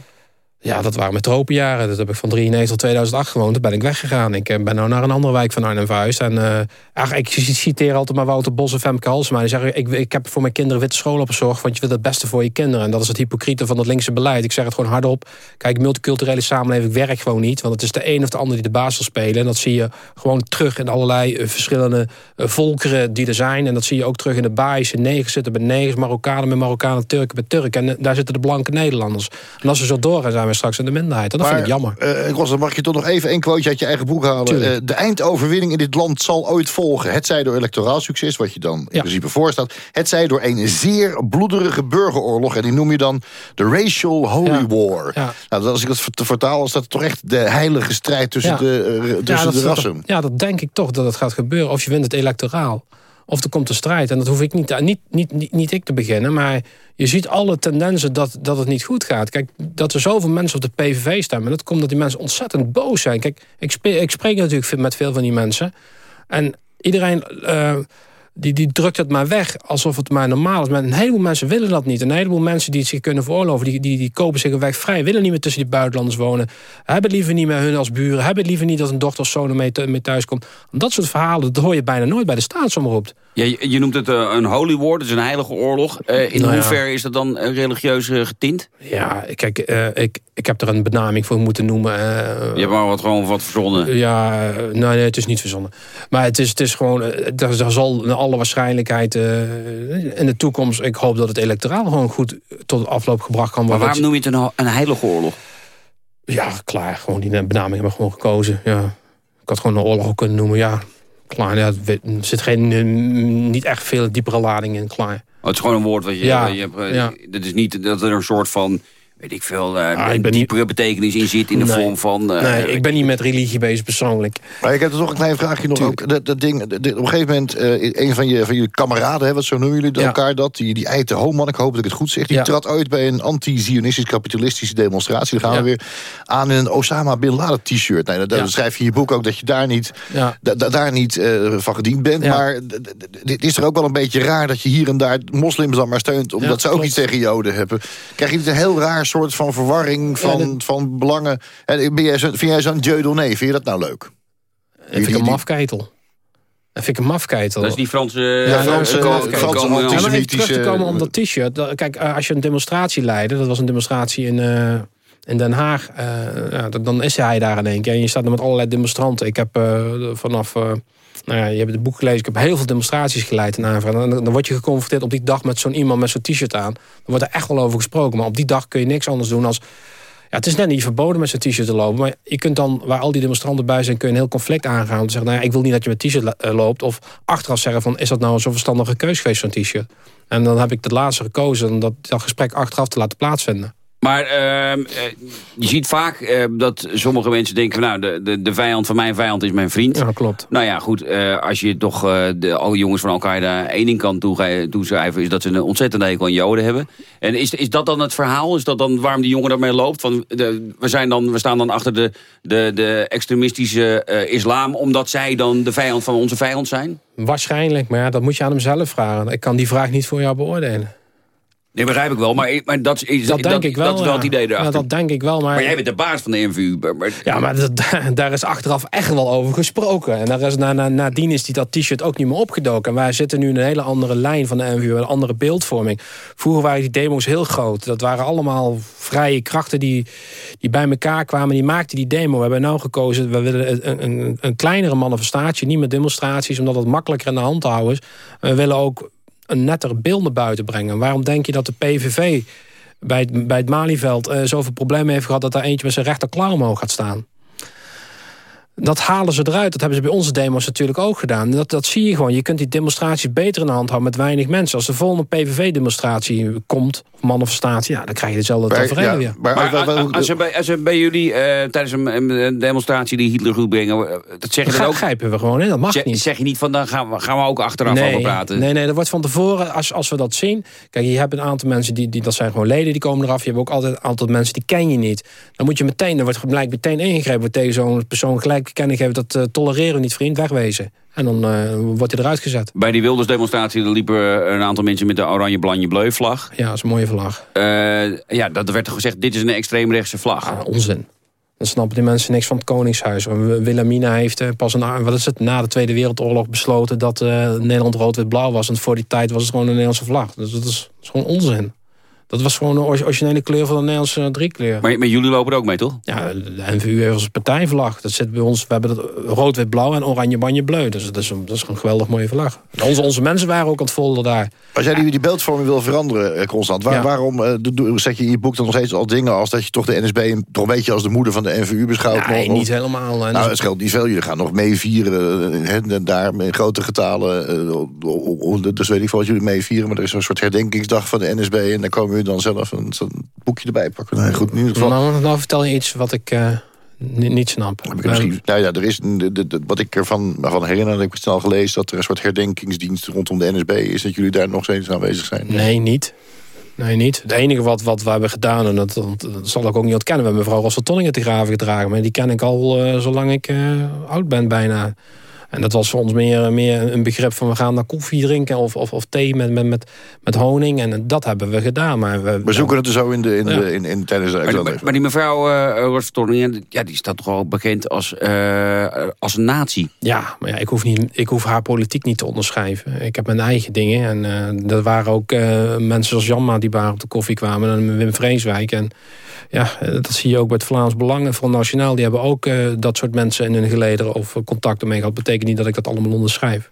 Ja, dat waren mijn tropenjaren. Dat heb ik van 93 tot 2008 gewoond. Toen ben ik weggegaan. Ik ben nou naar een andere wijk van Arnhem verhuisd. En uh, ik citeer altijd maar Wouter Bos en Femke Halsema. Die zeggen, ik, ik heb voor mijn kinderen witte scholen opgezorgd... want je wilt het beste voor je kinderen. En dat is het hypocriete van het linkse beleid. Ik zeg het gewoon hardop. Kijk, multiculturele samenleving werkt gewoon niet. Want het is de een of de ander die de baas wil spelen. En dat zie je gewoon terug in allerlei uh, verschillende volkeren die er zijn. En dat zie je ook terug in de Baïsche negers zitten bij negers... Marokkanen met Marokkanen, Turken met Turken. En daar zitten de blanke Nederlanders. En als we zo doorgaan zijn we straks in de minderheid. En dat maar, vind ik jammer. Uh, Ros, dan mag je toch nog even één quoteje uit je eigen boek halen. Uh, de eindoverwinning in dit land zal ooit volgen. Het zij door electoraal succes, wat je dan in principe voorstaat. Het zij door een zeer bloederige burgeroorlog. En die noem je dan de Racial Holy War. Nou, als ik dat vertaal, is dat toch echt de heilige strijd tussen de, tussen de rassen. ja, dat denk ik toch dat het gaat gebeuren. Of je wint het electoraal. Of er komt een strijd. En dat hoef ik niet, niet, niet, niet, niet ik te beginnen. Maar je ziet alle tendensen dat, dat het niet goed gaat. Kijk, dat er zoveel mensen op de PVV stemmen... dat komt dat die mensen ontzettend boos zijn. Kijk, ik, spreek, natuurlijk met veel van die mensen. En iedereen... Uh, die, die drukt het maar weg alsof het maar normaal is. Maar een heleboel mensen willen dat niet. Een heleboel mensen die het zich kunnen veroorloven... die, die, die kopen zich een weg vrij, willen niet meer tussen die buitenlanders wonen... hebben liever niet met hun als buren... hebben liever niet dat een dochter of zoon mee, mee thuis komt. Dat soort verhalen dat hoor je bijna nooit bij de staatsomroep. Ja, je, je noemt het uh, een holy war, dus een heilige oorlog. Uh, in nou hoeverre is dat dan uh, religieus getint? Ja, kijk, ik, ik heb er een benaming voor moeten noemen. je hebt maar wat gewoon wat verzonnen. Ja, nee, nee, het is niet verzonnen. Maar het is, het is gewoon, er, er zal in alle waarschijnlijkheid in de toekomst... ik hoop dat het electoraal gewoon goed tot afloop gebracht kan worden. Maar waarom noem je het een, een heilige oorlog? Ja, klaar, gewoon die benaming hebben we gewoon gekozen, ja. Ik had gewoon een oorlog kunnen noemen, ja klaar. Ja, er zit geen, eh, niet echt veel diepere lading in, klaar. Oh, het is gewoon een woord wat je... Ja, je hebt, eh, ja. Dat is niet dat er een soort van weet ik veel, uh, ah, ik ben diepere niet... betekenis in zit in de vorm van... Uh, nee, ik ben niet met religie bezig persoonlijk. Maar ik heb er toch een klein vraagje nog ook. Dat, dat ding, op een gegeven moment, uh, een van, je, van jullie kameraden, hè, wat zo noemen jullie elkaar dat, die, die Eite Homan, ik hoop dat ik het goed zeg, die trad ooit bij een anti-zionistisch kapitalistische demonstratie. Dan gaan we weer aan in een Osama Bin Laden t-shirt. Nee, dan schrijf je in je boek ook dat je daar niet, da, daar niet van gediend bent. Maar het is er ook wel een beetje raar dat je hier en daar moslims dan maar steunt, omdat ze ook iets tegen joden hebben. Krijg je niet een heel raar soort van verwarring van, van belangen. En ben jij zo, vind jij zo'n Dieu nee? Vind je dat nou leuk? Dat vind ik een mafkeitel. Dat vind ik een mafkeitel. Dat is die Franse... Ja, Franse, Franse, Franse antisemitische... terug te komen om dat t-shirt. Kijk, eh, als je een demonstratie leidde... dat was een demonstratie in, uh, in Den Haag... Uh, ja, dan is hij daar in één keer. En je staat er met allerlei demonstranten. Ik heb uh, vanaf nou ja, je hebt het boek gelezen. Ik heb heel veel demonstraties geleid in Aanvraag. Dan, dan word je geconfronteerd op die dag met zo'n iemand met zo'n t-shirt aan. Dan wordt er echt wel over gesproken. Maar op die dag kun je niks anders doen als... Ja, het is net niet verboden met zo'n t-shirt te lopen. Maar je kunt dan, waar al die demonstranten bij zijn... kun je een heel conflict aangaan. Om te zeggen, nou ja, ik wil niet dat je met t-shirt eh, loopt. Of achteraf zeggen van, is dat nou zo'n verstandige keuze geweest, zo'n t-shirt? En dan heb ik het laatste gekozen... om dat, dat gesprek achteraf te laten plaatsvinden. Maar uh, je ziet vaak uh, dat sommige mensen denken... nou, de, de, de vijand van mijn vijand is mijn vriend. Ja, klopt. Nou ja, goed, uh, als je toch de, alle jongens van Al-Qaeda één ding kan toeschrijven... is dat ze een ontzettende hekel aan Joden hebben. En is, is dat dan het verhaal? Is dat dan waarom die jongen daarmee loopt? Van, de, we, zijn dan, we staan dan achter de, de, de extremistische islam... omdat zij dan de vijand van onze vijand zijn? Waarschijnlijk, maar ja, dat moet je aan hem zelf vragen. Ik kan die vraag niet voor jou beoordelen. Nee, begrijp ik wel, maar, maar dat, is, dat, denk ik wel, dat is wel het idee erachter. Ja, dat denk ik wel. Maar, maar jij bent de baas van de NVU. Maar, ja, maar dat, daar is achteraf echt wel over gesproken. En daar is, na, na, nadien is die, dat t-shirt ook niet meer opgedoken. En wij zitten nu in een hele andere lijn van de NVU, een andere beeldvorming. Vroeger waren die demo's heel groot. Dat waren allemaal vrije krachten die, die bij elkaar kwamen. Die maakten die demo. We hebben nu gekozen, we willen een, een, een kleinere manifestatie, niet met demonstraties, omdat het makkelijker in de hand te houden is. We willen ook een netter beeld naar buiten brengen. Waarom denk je dat de PVV bij het, bij het Malieveld uh, zoveel problemen heeft gehad... dat daar eentje met zijn rechterklauw omhoog gaat staan? dat halen ze eruit. Dat hebben ze bij onze demo's natuurlijk ook gedaan. Dat, dat zie je gewoon. Je kunt die demonstraties beter in de hand houden met weinig mensen. Als de volgende PVV-demonstratie komt, of manifestatie... ja, dan krijg je dezelfde tafereel weer. Maar, als, er bij, als er bij jullie uh, tijdens een, demonstratie die Hitler goed brengen... Eh, dat zeg je dan ook... grijpen we gewoon, hè? dat mag niet. Zeg je niet van, dan gaan we, gaan we ook achteraf nee, over praten? Nee, nee, dat wordt van tevoren, als, als we dat zien... Kijk, je hebt een aantal mensen, die, die, dat zijn gewoon leden, die komen eraf. Je hebt ook altijd een aantal mensen, die ken je niet. Dan moet je meteen, dan wordt gelijk meteen ingegrepen... tegen zo'n persoon gelijk kennen geven... dat uh, tolereren we niet, vriend, wegwezen. En dan uh, wordt hij eruit gezet. Bij die Wilders-demonstratie liepen een aantal mensen met de oranje blanje bleu vlag. Ja, dat is een mooie vlag. Uh, ja, dat werd er gezegd, dit is een extreemrechtse vlag. Ah, onzin. Dan snappen die mensen niks van het Koningshuis. Wilhelmina heeft pas een, wat is het, na de Tweede Wereldoorlog besloten... dat uh, Nederland rood-wit-blauw was. En voor die tijd was het gewoon een Nederlandse vlag. Dus dat is, dat is gewoon onzin. Dat was gewoon de ori- originele kleur van de Nederlandse driekleur. Maar, maar jullie lopen er ook mee, toch? Ja, de NVU heeft als partijvlag. Dat zit bij ons. We hebben dat rood, wit, blauw en oranje, banje, bleu. Dus dat is, een, dat is een geweldig mooie vlag. Onze, onze mensen waren ook aan het folder daar. Als jij die, die beeldvorming wil veranderen, eh, Constant... Waar, Ja. waarom eh, zet je in je boek dan nog steeds al dingen... als dat je toch de NSB een- toch een beetje als de moeder van de NVU beschouwt? Nee, nog? niet helemaal. Nou, het scheelt niet veel. Jullie gaan nog meevieren. eh, hè, daar in grote getalen. o- Dus weet ik veel wat jullie meevieren. Maar er is een soort herdenkingsdag van de NSB. En daar komen dan zelf een, zo'n boekje erbij pakken. Nee, goed, in ieder geval. nou, nou vertel je iets wat ik eh, ni- niet snap. Heb ik misschien, nou ja, er is een- de, de, de- wat ik ervan van herinner, dat ik het snel gelezen, dat er een soort herdenkingsdienst rondom de NSB is, dat jullie daar nog steeds aanwezig zijn. Nee, niet. Nee, niet. Het enige wat, wat we hebben gedaan, en dat, dat, dat zal ik ook niet ontkennen... we hebben mevrouw Rossel Tonningen te graven gedragen... maar die ken ik al eh, zolang ik eh, oud ben bijna. En dat was voor ons meer, meer een begrip van... we gaan naar koffie drinken of, of, of thee met, met, met, met honing. En dat hebben we gedaan. Maar we, We zoeken het er zo in de, in Ja. de, in, in, tijdens de Maar, maar die mevrouw uh, ja, die staat toch wel bekend als, eh, als een nazi. Ja, maar ja, ik, hoef niet, ik hoef haar politiek niet te onderschrijven. Ik heb mijn eigen dingen. En eh er waren ook eh, mensen zoals Janma die bij haar op de koffie kwamen. En Wim Vreeswijk. En ja, dat zie je ook bij het Vlaams Belang en Front Nationaal. Die hebben ook eh, dat soort mensen in hun gelederen of contacten mee gehad. betekent niet dat ik dat allemaal onderschrijf.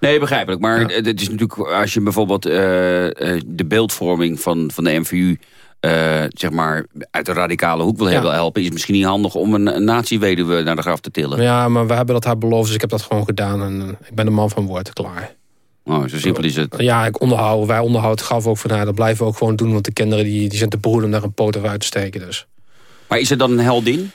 Nee, begrijpelijk. Maar het het is natuurlijk, als je bijvoorbeeld eh, eh, de beeldvorming van, van de MVU... eh, zeg maar uit de radicale hoek wil Ja. helpen... is het misschien niet handig om een, een nazi-weduwe naar de graf te tillen. Ja, maar we hebben dat haar beloofd, dus ik heb dat gewoon gedaan. En ik ben een man van woord, klaar. Oh, zo simpel is het. Ja, ik onderhoud, wij onderhouden het gaf ook van haar. Dat blijven we ook gewoon doen, want de kinderen die, die zijn te broeden om daar een poot over uit te steken. Dus. Maar is het dan een heldin?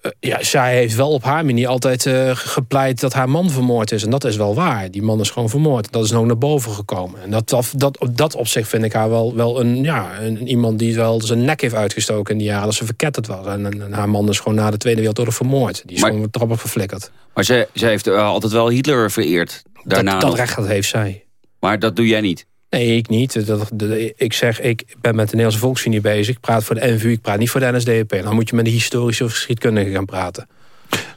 Eh, ja, zij heeft wel op haar manier altijd eh, gepleit dat haar man vermoord is. En dat is wel waar. Die man is gewoon vermoord. Dat is ook naar boven gekomen. En dat, dat, dat, op dat opzicht vind ik haar wel, wel een, ja, een, iemand die wel zijn nek heeft uitgestoken in die jaren dat ze verketterd was. En, en, en haar man is gewoon na de Tweede Wereldoorlog vermoord. Die is Maar- gewoon trappig verflikkerd. Maar ze, ze heeft eh, altijd wel Hitler vereerd. Daarna dat dat recht dat heeft zij. Maar dat doe jij niet. Nee, ik niet. Dat, ik zeg, ik ben met de Nederlandse Volksunie bezig. Ik praat voor de NVU, ik praat niet voor de NSDAP. Dan moet je met de historische of geschiedkundige gaan praten.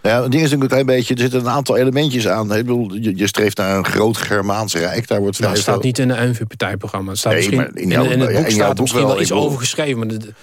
Nou ja, het ding is natuurlijk een klein beetje, er zitten een aantal elementjes aan. Ik bedoel, je, je streeft naar een groot Germaans rijk. Daar wordt Nou, het staat niet in de NVU-partijprogramma. Het staat Nee, misschien maar in jouw- in het boek in staat er boek misschien wel. wel iets over geschreven. Maar het,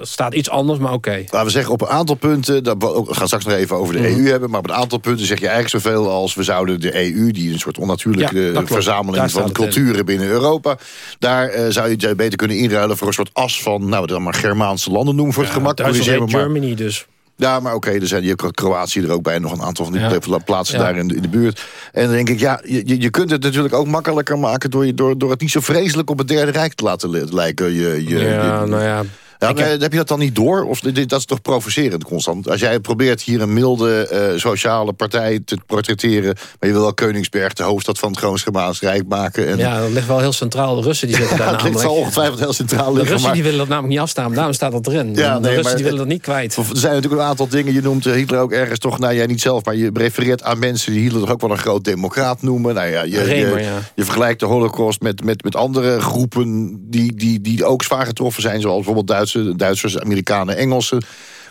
staat iets anders, maar oké. Laten we zeggen, op een aantal punten, dat we gaan straks nog even over de Mhm. EU hebben, maar op een aantal punten zeg je eigenlijk zoveel als we zouden de EU, die een soort onnatuurlijke Ja, verzameling Daar van in. culturen binnen Europa, daar eh, zou je het beter kunnen inruilen voor een soort as van, nou, we dan maar Germaanse landen noemen voor het gemak. Duitsland me maar. Germany dus. Ja, maar oké, er zijn hier Kroatië er ook bij, nog een aantal van die Ja. plaatsen Ja. daar in de, in de buurt. En dan denk ik, ja, je, je- je kunt het natuurlijk ook makkelijker maken door, je, door, door het niet zo vreselijk op het Derde Rijk te laten li- lijken. Je, je, ja, je- nou ja. Ja, maar heb- heb je dat dan niet door? Of dit- dat is toch provocerend constant? Als jij probeert hier een milde eh, sociale partij te portretteren... maar je wil wel Koningsberg, de hoofdstad van het Groons-Germaans Rijk maken... En, Ja, dat ligt wel heel centraal. De Russen die zitten daar het ligt namelijk. zal ongetwijfeld heel centraal De. Russen maar- die willen dat namelijk niet afstaan. Daarom staat dat erin. Ja, de nee, Russen maar- die willen dat niet kwijt. Er zijn natuurlijk een aantal dingen. Je noemt eh, Hitler ook ergens toch, nou jij niet zelf, maar je refereert aan mensen die Hitler toch ook wel een groot democraat noemen. Nou ja, je, Remer, je, ja. je vergelijkt de Holocaust met, met, met andere groepen die, die, die ook zwaar getroffen zijn, zoals bijvoorbeeld Duitse, Duitsers, Amerikanen, Engelsen.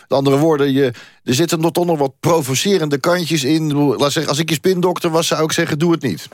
Met andere woorden, je, er zitten nog toch nog wat provocerende kantjes in. Laat zeggen, als ik je spindokter was, zou ik zeggen, doe het niet.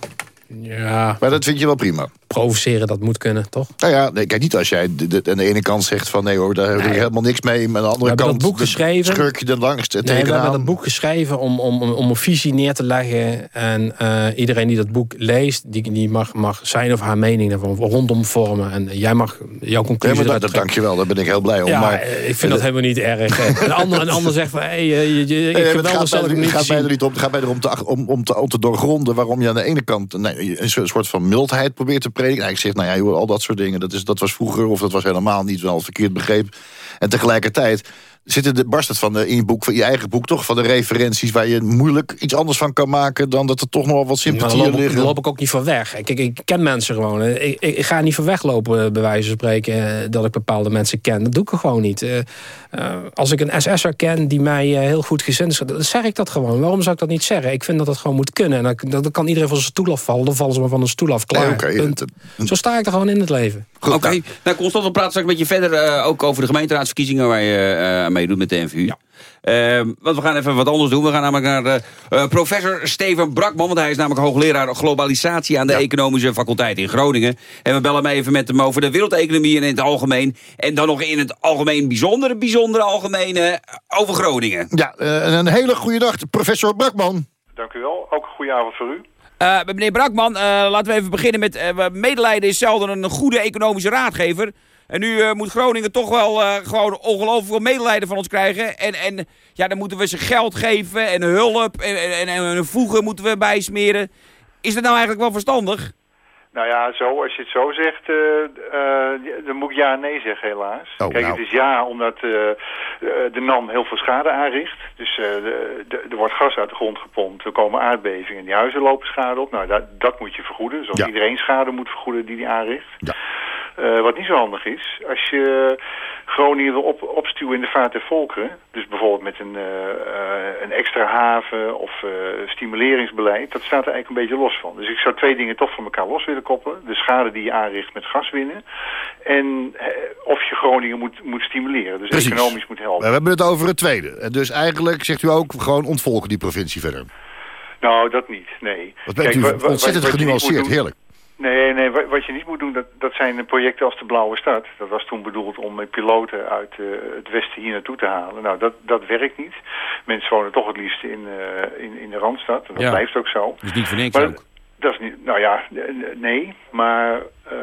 Ja, Maar dat vind je wel prima. provoceren, dat moet kunnen, toch? Nou ja, nee, kijk niet als jij de, de- aan de ene kant zegt van nee hoor, daar heb ik Nee. helemaal niks mee. Maar aan de andere kant boek geschreven. schurk je er langs Nee, we tegenaan. hebben dat boek geschreven om, om, om, om een visie neer te leggen. En eh, iedereen die dat boek leest, die, die mag, mag zijn of haar mening daarvan rondom vormen. En jij mag jouw conclusie maar dat, dank je wel, daar ben ik heel blij om. Ja, maar, eh, ik vind dat helemaal niet erg. Een ander, een ander zegt van, hey, eh, je, je, ik Nee, het gaat, mij, hem het niet gaat mij er niet om. Het gaat mij te, om, om, te, om te doorgronden waarom je aan de ene kant nee, een soort van mildheid probeert te prediken. Nou, ik zeg, nou ja, al dat soort dingen, dat, is, dat was vroeger of dat was helemaal niet, wel verkeerd begreep. En tegelijkertijd zitten de, barst het van de, in je boek, van je eigen boek toch, van de referenties waar je moeilijk iets anders van kan maken dan dat er toch nog wel wat loop, ik- liggen. daar loop ik ook niet van weg. Kijk, ik ken mensen gewoon. hè. Ik, ik, ik ga niet van weglopen, bij wijze van spreken, eh, dat ik bepaalde mensen ken. Dat doe ik gewoon niet. Eh, eh, als ik een SS'er ken die mij eh, heel goed gezind is, dan zeg ik dat gewoon. Waarom zou ik dat niet zeggen? Ik vind dat dat gewoon moet kunnen. En dan, dan kan iedereen van zijn stoel afvallen. Dan vallen ze maar van een stoel af. Klaar. Punt. het- Zo sta ik er gewoon in het leven. Oké, nou Constant, we praten straks met je verder eh, ook over de gemeenteraadsverkiezingen waar je eh, aan meedoet met de NVU. Ehm, want we gaan even wat anders doen. We gaan namelijk naar de, eh, professor Steven Brakman. Want hij is namelijk hoogleraar globalisatie aan de Economische Faculteit in Groningen. En we bellen hem even met hem over de wereldeconomie in het algemeen. En dan nog in het algemeen bijzondere, bijzondere algemene over Groningen. Ja, eh, een hele goede dag, professor Brakman. Dank u wel. Ook een goede avond voor u. Eh, meneer Brakman, eh, laten we even beginnen met... eh, medelijden is zelden een goede economische raadgever. En nu moet Groningen toch wel gewoon ongelooflijk veel medelijden van ons krijgen. En, en ja, dan moeten we ze geld geven en hulp en, en, en een voegen moeten we bijsmeren. Is dat nou eigenlijk wel verstandig? Nou ja, zo, als je het zo zegt, eh, dan moet ik ja en nee zeggen helaas. Oh, Kijk, nou. het is ja omdat eh, de NAM heel veel schade aanricht. Dus de- de- er wordt gas uit de grond gepompt, er komen aardbevingen en die huizen lopen schade op. Nou, dat, dat moet je vergoeden. Zoals Ja. iedereen schade moet vergoeden die die aanricht. Eh, wat niet zo handig is, als je Groningen wil op, opstuwen in de vaart der volkeren, dus bijvoorbeeld met een, eh, eh, een extra haven of stimuleringsbeleid, dat staat er eigenlijk een beetje los van. Dus ik zou twee dingen toch van elkaar los willen koppelen. De schade die je aanricht met gaswinnen en of je Groningen moet, moet stimuleren, dus Precies. economisch moet helpen. We hebben het over het tweede. Dus eigenlijk zegt u ook gewoon ontvolken die provincie verder. Nou, dat niet, nee. Wat bent Kijk, u ontzettend genuanceerd, heerlijk. Nee, nee, wa- wat je niet moet doen, dat, dat zijn projecten als de Blauwe Stad. Dat was toen bedoeld om piloten uit eh, het westen hier naartoe te halen. Nou, dat, dat werkt niet. Mensen wonen toch het liefst in, eh, in, in de Randstad. En dat Ja. blijft ook zo. Dus niet voor niks Maar ook. dat is niet, nou ja, nee, maar... eh,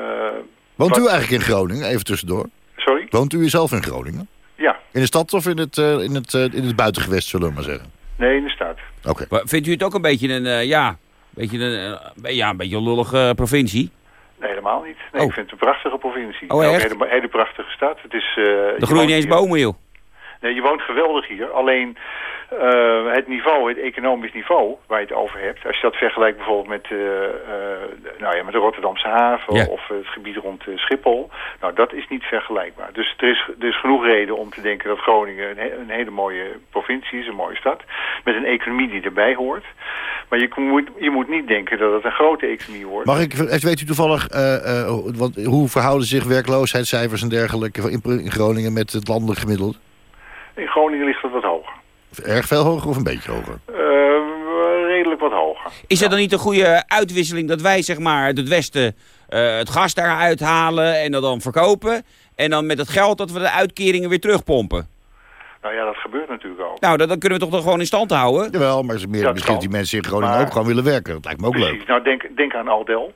Woont u eigenlijk in Groningen, even tussendoor? Sorry? Woont u zelf in Groningen? Ja, In de stad of in het, eh, in het, in het buitengewest, zullen we maar zeggen? nee, in de stad. Oké. Maar Vindt u het ook een beetje een, eh, ja, beetje een, eh, ja, een beetje een lullige provincie? Nee, helemaal niet. Nee, Oh. ik vind het een prachtige provincie. Oh, echt? Een hele, hele prachtige stad. Het is, eh, je Er groeien niet eens bomen, joh. Nee, je woont geweldig hier. Alleen eh, het niveau, het economisch niveau waar je het over hebt... als je dat vergelijkt bijvoorbeeld met, eh, eh, nou ja, met de Rotterdamse haven... Ja. of het gebied rond Schiphol... nou, dat is niet vergelijkbaar. Dus er is, er is genoeg reden om te denken dat Groningen... Een, he- een hele mooie provincie is, een mooie stad... met een economie die erbij hoort. Maar je moet, je moet niet denken dat het een grote economie wordt. Mag ik, weet u toevallig, wat, hoe verhouden zich werkloosheidscijfers en dergelijke in, in Groningen met het landelijk gemiddelde? In Groningen ligt het wat hoger. Erg veel hoger of een beetje hoger? Eh, redelijk wat hoger. Is er dan niet een goede uitwisseling dat wij zeg maar uit het westen eh, het gas daar uithalen en dat dan verkopen? En dan met het geld dat we de uitkeringen weer terugpompen? Nou ja, dat gebeurt natuurlijk ook. Nou, dat, dan kunnen we toch dan gewoon in stand houden? Jawel, maar is meer, Dat misschien kan. die mensen in Groningen Maar- ook gewoon willen werken. Dat lijkt me ook leuk. Precies. Nou, denk, denk aan Aldel.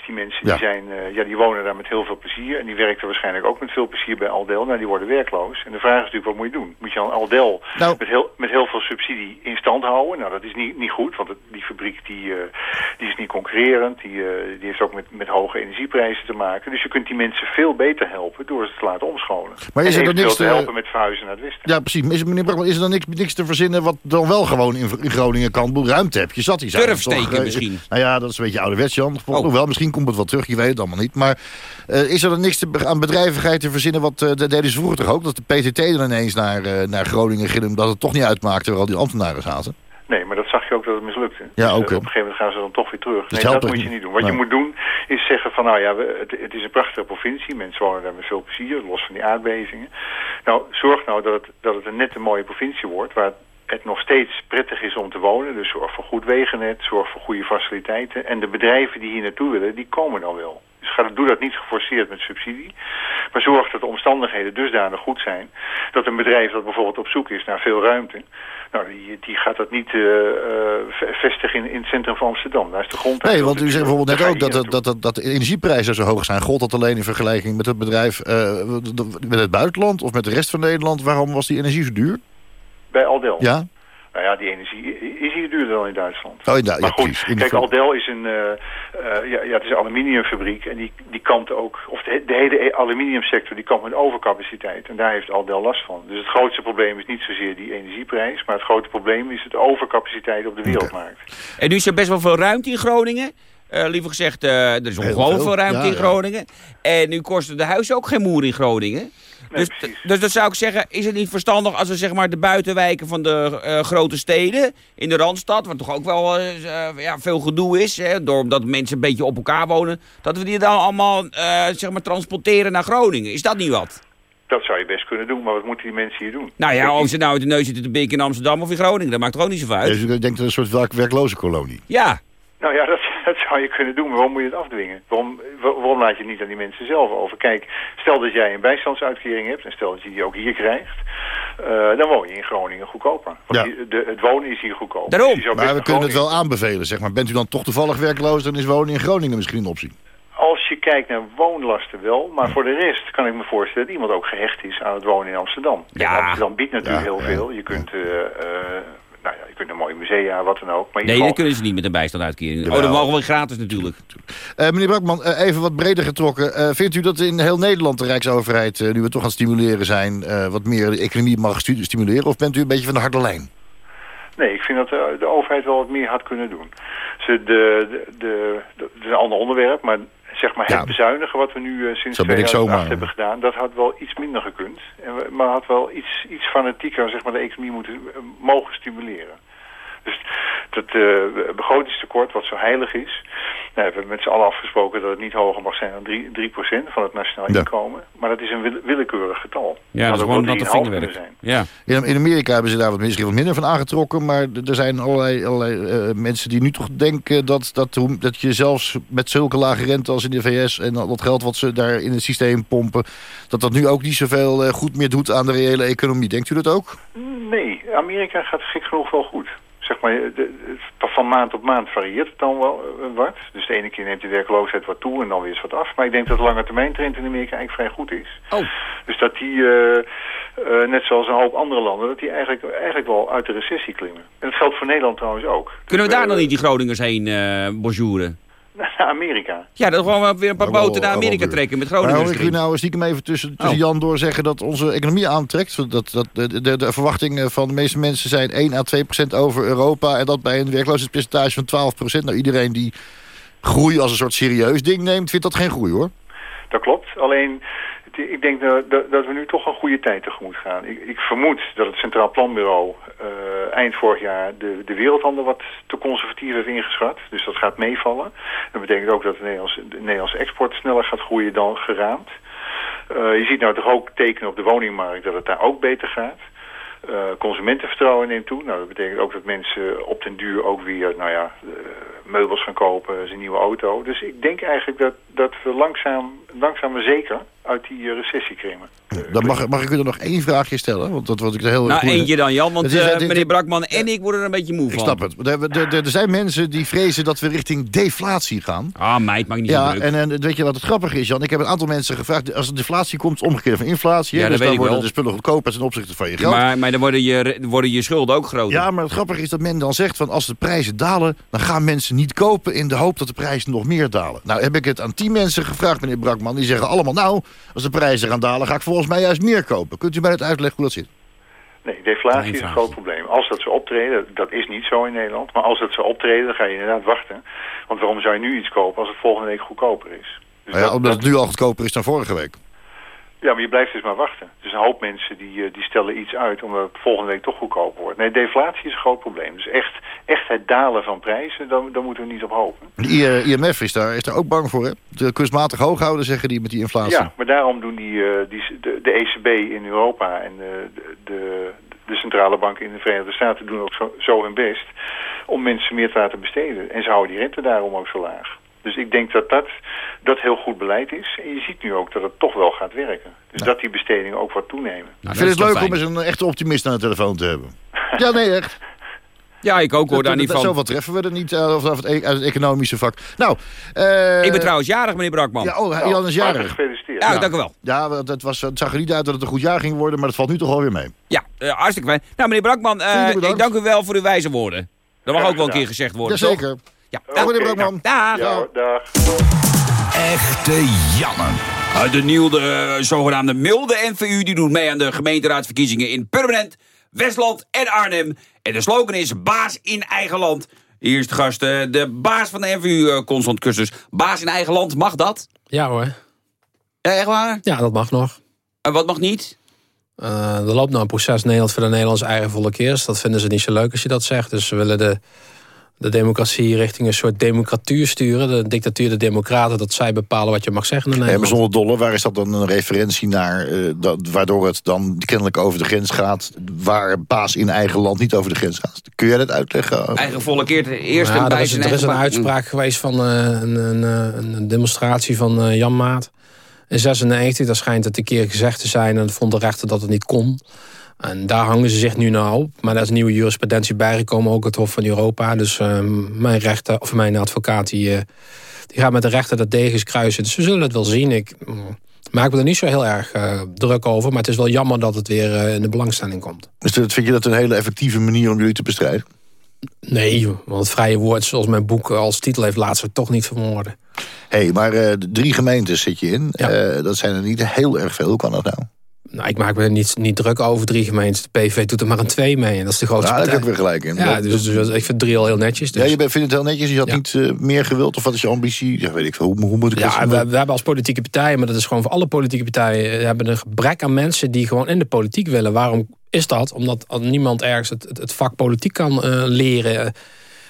Dus die mensen Ja. die, zijn, eh, ja, die wonen daar met heel veel plezier. En die werken waarschijnlijk ook met veel plezier bij Aldel. Nou, die worden werkloos. En de vraag is natuurlijk, wat moet je doen? Moet je aan Aldel Nou. met, heel, met heel veel subsidie in stand houden? Nou, dat is niet, niet goed, want het- die fabriek die, eh, die is niet concurrerend. Die, eh, die heeft ook met, met hoge energieprijzen te maken. Dus je kunt die mensen veel beter helpen door ze te laten omscholen. Maar is er dan niks te helpen met verhuizen naar het westen. Ja, precies. Is, meneer Brakman, is er dan niks, niks te verzinnen wat dan wel gewoon in, in Groningen kan? Ruimte heb je, zat die zijn. Turfsteken toch, misschien? Nou ja, dat is een beetje ouderwets, Jan. Oh. Hoewel, misschien komt het wel terug, je weet het allemaal niet. Maar eh, is er dan niks te, aan bedrijvigheid te verzinnen? Wat, eh, dat deden ze vroeger toch ook? Dat de PTT dan ineens naar, eh, naar Groningen ging, omdat het toch niet uitmaakte waar al die ambtenaren zaten. Nee, maar dat zag je ook dat het mislukte. Ja, Dus, eh, ook, hè. op een gegeven moment gaan ze dan toch weer terug. Dus nee, dat moet je niet. doen. Wat je moet doen is zeggen van, nou ja, we, het, het is een prachtige provincie. Mensen wonen daar met veel plezier, los van die aardbevingen. Nou, zorg nou dat het, dat het een nette mooie provincie wordt... waar het nog steeds prettig is om te wonen. Dus zorg voor goed wegennet, zorg voor goede faciliteiten. En de bedrijven die hier naartoe willen, die komen dan wel. Dus ga, doe dat niet geforceerd met subsidie. Maar zorg dat de omstandigheden dusdanig goed zijn... dat een bedrijf dat bijvoorbeeld op zoek is naar veel ruimte... Nou, die, die gaat dat niet eh, eh, ve- vestigen in, in het centrum van Amsterdam. Daar is de grond. Nee, want u zegt bijvoorbeeld net ook dat, dat, dat, dat de energieprijzen zo hoog zijn. Gold dat alleen in vergelijking met het bedrijf, eh, met het buitenland of met de rest van Nederland? Waarom was die energie zo duur? Bij Aldel. Ja? Nou ja, die energie is hier duurder dan in Duitsland. Oh, in Du- ja, maar goed, kijk, Aldel is een, eh, eh, ja, ja, het is een aluminiumfabriek en die, die kampt ook, of de, de hele e- aluminiumsector die kampt met overcapaciteit en daar heeft Aldel last van. Dus het grootste probleem is niet zozeer die energieprijs, maar het grote probleem is het overcapaciteit op de wereldmarkt. En nu is er best wel veel ruimte in Groningen. Eh, liever gezegd, eh, er is ongelooflijk veel. ruimte Ja, in ja. Groningen. En nu kosten de huizen ook geen moer in Groningen. Dus, dus dat zou ik zeggen, is het niet verstandig als we zeg maar de buitenwijken van de eh, grote steden in de Randstad, waar toch ook wel eh, eh, ja, veel gedoe is, hè, doordat mensen een beetje op elkaar wonen, dat we die dan allemaal eh, zeg maar transporteren naar Groningen. Is dat niet wat? Dat zou je best kunnen doen, maar wat moeten die mensen hier doen? Nou ja, of ze nou uit de neus zitten te bikken in Amsterdam of in Groningen, dat maakt toch ook niet zoveel uit. Dus ik denk dat het een soort werk, werkloze kolonie. Ja. Nou ja, dat, dat zou je kunnen doen, maar waarom moet je het afdwingen? Waarom, wa- waarom laat je het niet aan die mensen zelf over? Kijk, stel dat jij een bijstandsuitkering hebt en stel dat je die ook hier krijgt, eh, dan woon je in Groningen goedkoper. Want Ja. de, het wonen is hier goedkoper. Daarom. Dus Maar we kunnen het wel aanbevelen, zeg maar. Bent u dan toch toevallig werkloos, dan is wonen in Groningen misschien een optie. Als je kijkt naar woonlasten wel, maar voor de rest kan ik me voorstellen dat iemand ook gehecht is aan het wonen in Amsterdam. Ja. Amsterdam biedt natuurlijk Ja, heel ja. veel. Je kunt, eh, eh, nou ja, je kunt een mooie musea, wat dan ook. Maar Nee, dat kunnen ze niet met een bijstandsuitkering. Oh, Jawel. dat mogen we gratis natuurlijk. Eh, meneer Brakman, eh, even wat breder getrokken. Eh, vindt u dat in heel Nederland de Rijksoverheid, nu we toch aan het stimuleren zijn... eh, wat meer de economie mag stu- stimuleren? Of bent u een beetje van de harde lijn? Nee, ik vind dat de, de overheid wel wat meer had kunnen doen. Ze de, de, de, de- het is een ander onderwerp, maar zeg maar het Ja. bezuinigen wat we nu eh, sinds Zo ben ik 2008 zomaar. hebben gedaan, dat had wel iets minder gekund. En we, maar had wel iets, iets fanatieker zeg maar, de economie moeten eh, mogen stimuleren. Dus dat eh, begrotingstekort, wat zo heilig is, nou, we hebben met z'n allen afgesproken dat het niet hoger mag zijn dan 3%, 3 van het nationaal Ja. inkomen. Maar dat is een wil- willekeurig getal. Ja, dat is ook gewoon 3,5 kunnen vingerwerk. zijn. Ja. In, in Amerika hebben ze daar wat misschien wat minder van aangetrokken... maar er zijn allerlei, allerlei eh, mensen die nu toch denken dat, dat, dat je zelfs met zulke lage rente als in de VS... en dat geld wat ze daar in het systeem pompen... dat dat nu ook niet zoveel eh, goed meer doet aan de reële economie. Denkt u dat ook? Nee, Amerika gaat gek genoeg wel goed. Zeg maar, de, van maand op maand varieert het dan wel eh, wat. Dus de ene keer neemt de werkloosheid wat toe en dan weer eens wat af. Maar ik denk dat de lange termijn trend in Amerika eigenlijk vrij goed is. Oh. Dus dat die, eh, eh, net zoals een hoop andere landen, dat die eigenlijk, eigenlijk wel uit de recessie klimmen. En dat geldt voor Nederland trouwens ook. Kunnen we Dus, daar nog niet die Groningers heen bonjouren? Naar Amerika. Ja, dat gewoon weer een paar Oh, wel- boten naar oh, Amerika duur. trekken met Maar hoor Groningers ik u nou stiekem even tussen, tussen Oh. Jan door zeggen dat onze economie aantrekt. Dat, dat de, de, de verwachtingen van de meeste mensen zijn 1 à 2 procent over Europa. En dat bij een werkloosheidspercentage van 12 procent. Nou, iedereen die groei als een soort serieus ding neemt, vindt dat geen groei hoor. Dat klopt. Alleen, ik denk dat, we nu toch een goede tijd tegemoet gaan. Ik, ik vermoed dat het Centraal Planbureau eh, eind vorig jaar de, de wereldhandel wat te conservatief heeft ingeschat. Dus dat gaat meevallen. Dat betekent ook dat de Nederlandse, de Nederlandse export sneller gaat groeien dan geraamd. Eh, je ziet nou toch ook tekenen op de woningmarkt dat het daar ook beter gaat. Eh, consumentenvertrouwen neemt toe. Nou, dat betekent ook dat mensen op den duur ook weer nou ja, meubels gaan kopen, zijn nieuwe auto. Dus ik denk eigenlijk dat, dat we langzaam, langzaam maar zeker uit die eh, recessie klimmen. Dan mag, mag ik u er nog één vraagje stellen? Want dat wat ik er heel Nou, eentje dan Jan, want is- eh, meneer Brakman en ik worden er een beetje moe Ik van. snap het. Er, er, er- er zijn mensen die vrezen dat we richting deflatie gaan. Ah, meid, maak niet zo Ja, druk. en, en weet je wat het grappige is, Jan? Ik heb een aantal mensen gevraagd... als er deflatie komt, omgekeerd van inflatie... Ja, dat dus weet dan ik worden wel. de spullen goedkoper ten opzichte van je geld. maar, maar dan worden je, worden je schulden ook groter. Ja, maar het grappige is dat men dan zegt... van als de prijzen dalen, dan gaan mensen niet kopen... in de hoop dat de prijzen nog meer dalen. Nou heb ik het aan tien mensen gevraagd, meneer Brakman. Die zeggen allemaal, nou, als de prijzen gaan dalen... ga ik volgens mij juist meer kopen. Kunt u mij het uitleggen hoe dat zit? Nee, deflatie is een groot probleem. Als dat ze optreden, dat is niet zo in Nederland. Maar als dat ze optreden, dan ga je inderdaad wachten. Want waarom zou je nu iets kopen als het volgende week goedkoper is? Dus Nou ja, dat- omdat dat- het nu al goedkoper is dan vorige week. Ja, maar je blijft dus maar wachten. Dus een hoop mensen die, eh, die stellen iets uit omdat het volgende week toch goedkoper wordt. Nee, deflatie is een groot probleem. Dus echt, echt het dalen van prijzen, daar, daar moeten we niet op hopen. De I- IMF is daar, is daar ook bang voor, hè? De kunstmatig hoog houden, zeggen die met die inflatie. Ja, maar daarom doen die, eh, die, de, de ECB in Europa en de, de, de centrale banken in de Verenigde Staten doen ook zo, zo hun best om mensen meer te laten besteden. En ze houden die rente daarom ook zo laag. Dus ik denk dat dat, dat heel goed beleid is. En je ziet nu ook dat het toch wel gaat werken. Dus dat die bestedingen ook wat toenemen. Nou, ik vind het is leuk om eens een echte optimist aan de telefoon te hebben. ja, nee, echt. Ja, ik ook hoor, daar niet dat- van. Zoveel treffen we er niet uh, of, of het, e- uit het economische vak. Nou, eh, Ik ben trouwens jarig, meneer Brakman. Ja, oh, Nou, Jan is hartelijk jarig. gefeliciteerd. Ja, dank u wel. Ja, het, was, het zag er niet uit dat het een goed jaar ging worden, maar dat valt nu toch wel weer mee. Ja, eh, hartstikke fijn. Nou, meneer Brakman, eh, ik dank u wel voor uw wijze woorden. Dat mag ook wel een keer gezegd worden, Jazeker. toch? Ja, Dag meneer Brakman. Dag. Ja, dag. Echte Janne. Uh, de nieuwe eh, zogenaamde milde NVU die doet mee aan de gemeenteraadsverkiezingen in Permanent, Westland en Arnhem. En de slogan is baas in eigen land. Hier is de gast, eh, de baas van de NVU, eh, Constant Cursus. Baas in eigen land, mag dat? Ja hoor. Ja, echt waar? Ja, dat mag nog. En wat mag niet? Uh, er loopt nou een proces Nederland voor de Nederlandse eigen volk eerst. Dat vinden ze niet zo leuk als je dat zegt. Dus ze willen de, de democratie richting een soort democratuur sturen. De dictatuur de democraten, dat zij bepalen wat je mag zeggen in Ja, maar zonder dollar, waar is dat dan een referentie naar... eh, dat, waardoor het dan kennelijk over de grens gaat... waar baas in eigen land niet over de grens gaat? Kun jij dat uitleggen? Eigen volk eerst Ja, en er bij is, zijn er is een uitspraak geweest van eh, een, een, een, een demonstratie van eh, Jan Maat. In 96, daar schijnt het een keer gezegd te zijn... en vond de rechter dat het niet kon. En daar hangen ze zich nu naar op. Maar daar is nieuwe jurisprudentie bijgekomen, ook het Hof van Europa. Dus eh, mijn, rechter, of mijn advocaat die, eh, die gaat met de rechter dat degens kruisen. Dus we zullen het wel zien. Ik mm, maak me er niet zo heel erg eh, druk over. Maar het is wel jammer dat het weer eh, in de belangstelling komt. Dus dat- vind je dat een hele effectieve manier om jullie te bestrijden? Nee, want het vrije woord, zoals mijn boek als titel heeft... laat ze toch niet vermoorden. Hé, hey, maar drie gemeentes zit je in. Dat zijn er niet heel erg veel. Hoe kan dat nou? Nou, ik maak me er niet, niet druk over drie gemeentes. De PV doet er maar een twee mee. En dat is de grootste Ja, daar heb ik weer gelijk in. Ja, Dat- dus, dus ik vind drie al heel netjes. Dus. Ja, je bent- vindt het heel netjes. Je had niet eh, meer gewild. Of wat is je ambitie? Ja, weet ik veel. Hoe, hoe moet ik Ja, het we, we hebben als politieke partijen, maar dat is gewoon voor alle politieke partijen... we hebben een gebrek aan mensen die gewoon in de politiek willen. Waarom is dat? Omdat niemand ergens het, het, het vak politiek kan eh, leren.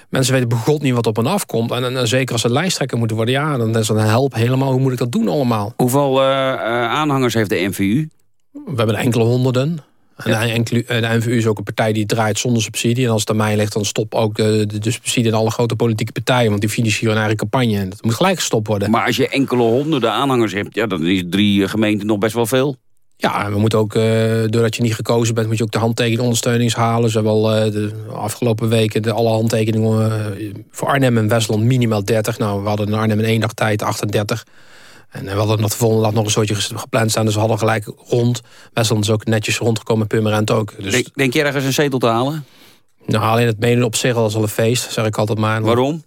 Mensen weten begot niet wat op hen afkomt. En, en, en zeker als ze lijsttrekker moeten worden... ja, dan is dat een help helemaal. Hoe moet ik dat doen allemaal? Hoeveel eh, eh, aanhangers heeft de NVU? We hebben er enkele honderden. En de, enkele- eh, de NVU is ook een partij die draait zonder subsidie. En als het aan mij ligt, dan stop ook de, de, de subsidie in alle grote politieke partijen. Want die financieren hun eigen campagne. En dat moet gelijk gestopt worden. Maar als je enkele honderden aanhangers hebt... Ja, dan is drie eh, gemeenten nog best wel veel. Ja, we moeten ook, eh, doordat je niet gekozen bent, moet je ook de handtekeningondersteunings halen. Ze hebben al de afgelopen weken de alle handtekeningen voor Arnhem en Westland minimaal 30. Nou, we hadden in Arnhem in één dag tijd 38. En we hadden nog de volgende dag nog een soortje gepland staan. Dus we hadden gelijk rond. Westland is ook netjes rondgekomen, Purmerend ook. Dus Denk, denk je ergens een zetel te halen? nou, alleen het menen op zich al is al een feest, zeg ik altijd maar. Waarom?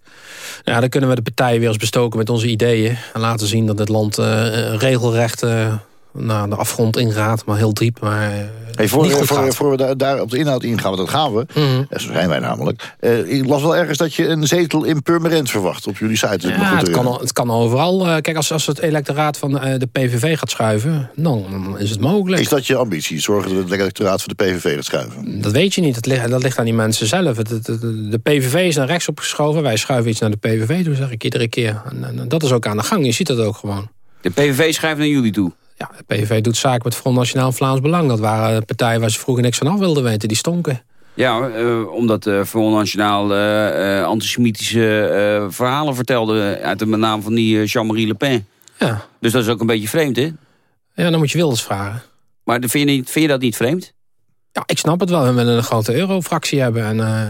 Ja, dan kunnen we de partijen weer eens bestoken met onze ideeën. En laten zien dat dit land eh, regelrecht eh, naar de afgrond ingaat. Maar heel diep, maar eh, Hey, voor, niet goed voor, gaat. voor we daar, daar op de inhoud ingaan, want dat gaan we. Mhm. Eh, Zo zijn wij namelijk. Eh, ik las wel ergens dat je een zetel in Purmerend verwacht op jullie site. Ja, het kan, het kan overal. Eh, Kijk, als, als het electoraat van eh, de PVV gaat schuiven, dan is het mogelijk. Is dat je ambitie? Zorgen dat het electoraat van de PVV gaat schuiven? Dat weet je niet. Dat ligt, dat ligt aan die mensen zelf. Het, het- het- de PVV is naar rechts opgeschoven. Wij schuiven iets naar de PVV toe, zeg ik iedere keer. En, en dat is ook aan de gang. Je ziet dat ook gewoon. De PVV schrijft naar jullie toe. Ja, de PVV doet zaken met Front Nationaal Vlaams Belang. Dat waren partijen waar ze vroeger niks van af wilden weten. Die stonken. Ja, eh, omdat uh, Front Nationaal eh, antisemitische verhalen vertelde... uit de naam van die Jean-Marie Le Pen. Ja. Dus dat is ook een beetje vreemd, hè? Ja, dan moet je Wilders vragen. Maar vind je, niet, vind je dat niet vreemd? Ja, ik snap het wel. We willen een grote eurofractie hebben. En eh,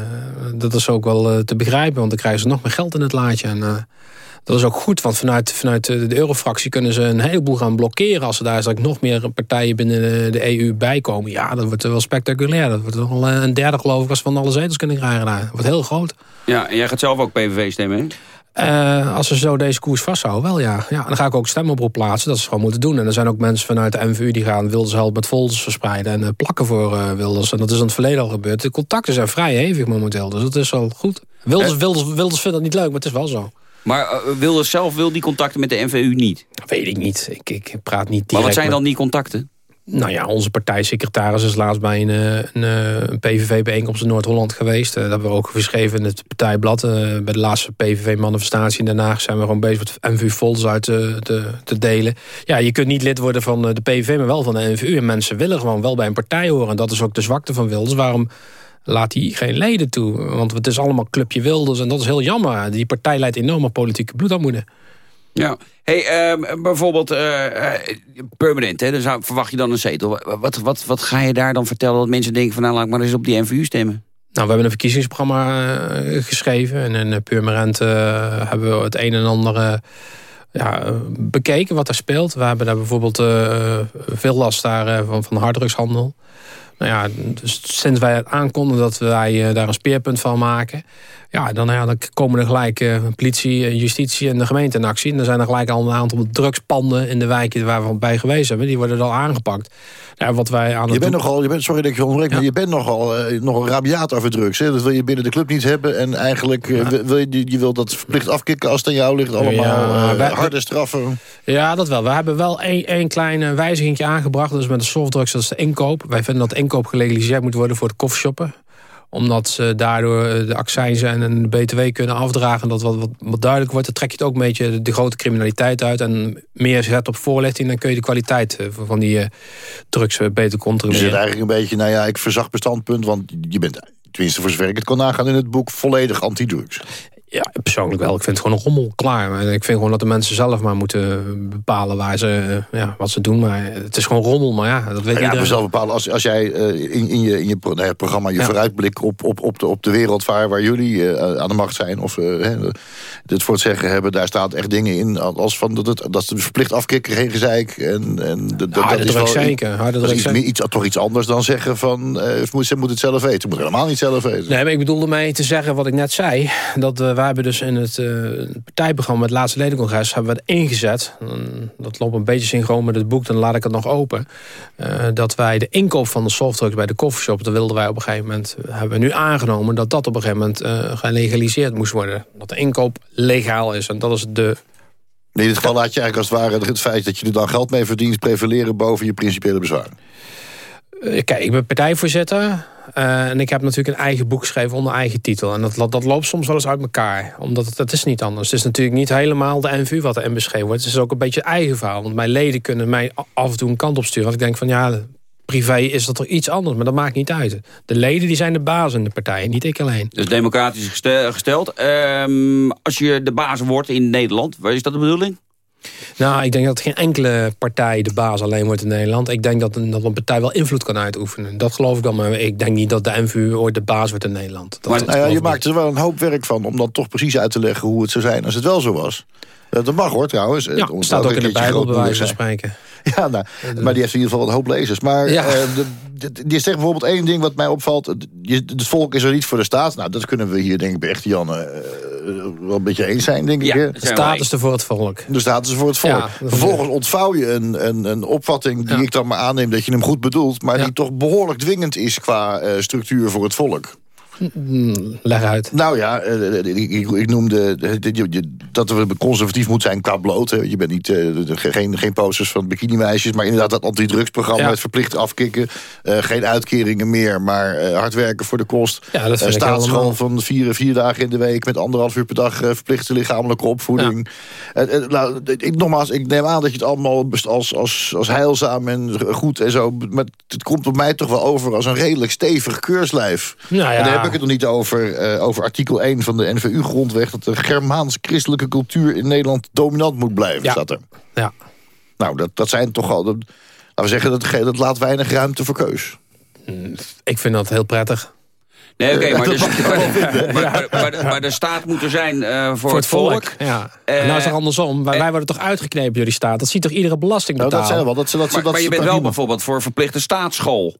dat is ook wel eh, te begrijpen. Want dan krijgen ze nog meer geld in het laadje. En eh, dat is ook goed. Want vanuit, vanuit de eurofractie kunnen ze een heleboel gaan blokkeren. Als er daar nog meer partijen binnen de, EU bij komen. Ja, dat wordt wel spectaculair. Dat wordt wel een derde geloof ik als we van alle zetels kunnen krijgen daar. Dat wordt heel groot. Ja, en jij gaat zelf ook PVV stemmen, hè? Eh, als ze zo deze koers vasthouden, wel ja. ja. Dan ga ik ook stemoproep plaatsen, dat ze gewoon moeten doen. En er zijn ook mensen vanuit de MVU die gaan Wilders helpen met folders verspreiden... en eh, plakken voor eh, Wilders. En dat is in het verleden al gebeurd. De contacten zijn vrij hevig momenteel, dus dat is wel goed. Wilders. Wilders, Wilders vindt dat niet leuk, maar het is wel zo. Maar Wilders zelf wil die contacten met de NVU niet? Dat weet ik niet. Ik, ik praat niet direct Maar wat zijn dan die contacten? Nou ja, onze partijsecretaris is laatst bij een, eh, een, eh, een PVV-bijeenkomst in Noord-Holland geweest. Eh, dat hebben we ook geschreven in het partijblad. Bij de laatste PVV-manifestatie in Den Haag zijn we gewoon bezig met MVU-folders uit te, te, delen. Ja, je kunt niet lid worden van de PVV, maar wel van de NVU. En mensen willen gewoon wel bij een partij horen. En dat is ook de zwakte van Wilders. Waarom laat hij geen leden toe? Want het is allemaal clubje Wilders en dat is heel jammer. Die partij leidt enorme politieke bloedarmoede. Ja. Hey, ehm, bijvoorbeeld eh, eh, permanent, hè? Dan verwacht je dan een zetel. Wat, wat, wat ga je daar dan vertellen dat mensen denken van... nou, laat maar eens op die NVU stemmen? Nou, we hebben een verkiezingsprogramma eh, geschreven. En in uh, hebben we het een en ander ja, bekeken wat er speelt. We hebben daar bijvoorbeeld veel last daar, van, van harddrugshandel. Nou ja, dus sinds wij het aankonden dat wij eh, daar een speerpunt van maken... Ja, dan, ja, dan komen er gelijk uh, politie, eh, justitie en de gemeente in actie. En dan zijn er gelijk al een aantal drugspanden in de wijken waar we bij geweest hebben. Die worden al aangepakt. Ja, wat wij aan je bent nogal, je bent, sorry dat ik je onderbreek, maar je bent nogal, uh, nogal rabiaat over drugs. Hè? Dat wil je binnen de club niet hebben. En eigenlijk uh, wil je, je wil dat verplicht afkicken als het aan jou ligt. Allemaal wij, harde straffen. Ja, dat wel. We hebben wel één, klein wijziging aangebracht. Dat is met de softdrugs, dat is de inkoop. Wij vinden dat inkoop gelegaliseerd moet worden voor de koffieshoppen omdat ze daardoor eh, de accijnzen en de btw kunnen afdragen. Dat wat, wat, wat duidelijk wordt. Dan trek je het ook een beetje de grote criminaliteit uit. En meer zet op voorlichting. Dan kun je de kwaliteit eh, van die uh, drugs beter controleren. Je zit eigenlijk een beetje, nou ja, ik verzag bestandpunt. Want je bent tenminste voor zover het kon nagaan in het boek, volledig anti-drugs. Ja, persoonlijk wel. Ik vind het gewoon een rommel klaar. Ik vind gewoon dat de mensen zelf maar moeten bepalen waar ze, eh, ja, wat ze doen. Maar het is gewoon rommel, maar ja, dat weet ja, iedereen. zelf bepalen. Als, als jij uh, in, in, je, in je nou ja, programma je ja. vooruitblik op, op, op, de, op de wereld waar, waar jullie uh, aan de macht zijn... of uh, dit voor het zeggen hebben, daar staat echt dingen in... als van dat, het, dat ze verplicht afkicken, geen gezeik. En, en dat, dat is wel zeker. dat is iets, iets, toch iets anders dan zeggen van... ze moet het zelf weten. Ze moet helemaal niet zelf weten. Nee, maar ik bedoelde mee te zeggen wat ik net zei. Dat wij hebben dus in het uh, partijprogramma, het laatste ledencongres, hebben we het ingezet. Dat loopt een beetje synchroon met het boek, dan laat ik het nog open. Uh, dat wij de inkoop van de softdrugs bij de coffeeshop, dat wilden wij op een gegeven moment, hebben we nu aangenomen dat dat op een gegeven moment gelegaliseerd moest worden. Dat de inkoop legaal is en dat is de in dit geval laat je eigenlijk als het ware het feit dat je er dan geld mee verdient... prevaleren boven je principiële bezwaren. Kijk, ik ben partijvoorzitter. Uh, en ik heb natuurlijk een eigen boek geschreven onder eigen titel. En dat, dat loopt soms wel eens uit elkaar. Omdat het, het is niet anders. Het is natuurlijk niet helemaal de NVU wat er beschreven wordt. Het is ook een beetje eigen verhaal. Want mijn leden kunnen mij af en toe een kant op sturen. Als ik denk van ja, privé is dat toch iets anders. Maar dat maakt niet uit. De leden die zijn de baas in de partij. Niet ik alleen. Dus democratisch gesteld. Um, als je de baas wordt in Nederland. Is dat de bedoeling? Nou, ik denk dat geen enkele partij de baas alleen wordt in Nederland. Ik denk dat een, dat een partij wel invloed kan uitoefenen. Dat geloof ik dan, maar ik denk niet dat de NVU ooit de baas wordt in Nederland. Dat, maar, nou ja, je maakt er wel een hoop werk van om dan toch precies uit te leggen hoe het zou zijn als het wel zo was. Dat mag hoor trouwens. Ja, het staat ook in de Bijbel bij wijze van spreken. Ja, nou, maar die heeft in ieder geval een hoop lezers. Maar ja. uh, die zegt bijvoorbeeld één ding wat mij opvalt. Het volk is er niet voor de staat. Nou, dat kunnen we hier denk ik bij echt Jan uh, wel een beetje eens zijn, denk ja, ik. De staat is er voor het volk. De staat is er voor het volk. Ja, Vervolgens ontvouw je een, een, een opvatting die ik dan maar aanneem dat je hem goed bedoelt. Maar die toch behoorlijk dwingend is qua uh, structuur voor het volk. Leg uit. Nou ja, eh, ik, ik noemde dat we conservatief moet zijn qua bloot. Je bent niet, eh, geen, geen posters van bikinimeisjes, maar inderdaad dat antidrugsprogramma... Ja. het verplicht afkicken, geen uitkeringen meer... maar hard werken voor de kost. Ja, dat staatsschool van vier, vier dagen in de week... met anderhalf uur per dag verplichte lichamelijke opvoeding. Ja. nou, ik, nogmaals, ik neem aan dat je het allemaal als, als, als heilzaam en goed en zo... maar het komt op mij toch wel over als een redelijk stevig keurslijf. Nou ja heb ik het nog niet over, uh, over artikel 1 van de NVU-grondweg... dat de Germaans-christelijke cultuur in Nederland dominant moet blijven, ja. staat er. Ja. Nou, dat, dat zijn toch al... Dat, laten we zeggen, dat, dat laat weinig ruimte voor keus. Ik vind dat heel prettig. Nee, oké, maar, dus, maar, maar, maar, de staat moet er zijn uh, voor, voor, het volk. volk. Ja. Uh, nou is het andersom. Wij, wij worden toch uitgeknepen door die staat. Dat ziet toch iedere belasting betalen? Nou, dat zijn wel. Dat, dat, maar, dat, maar je bent wel bijvoorbeeld voor verplichte staatsschool.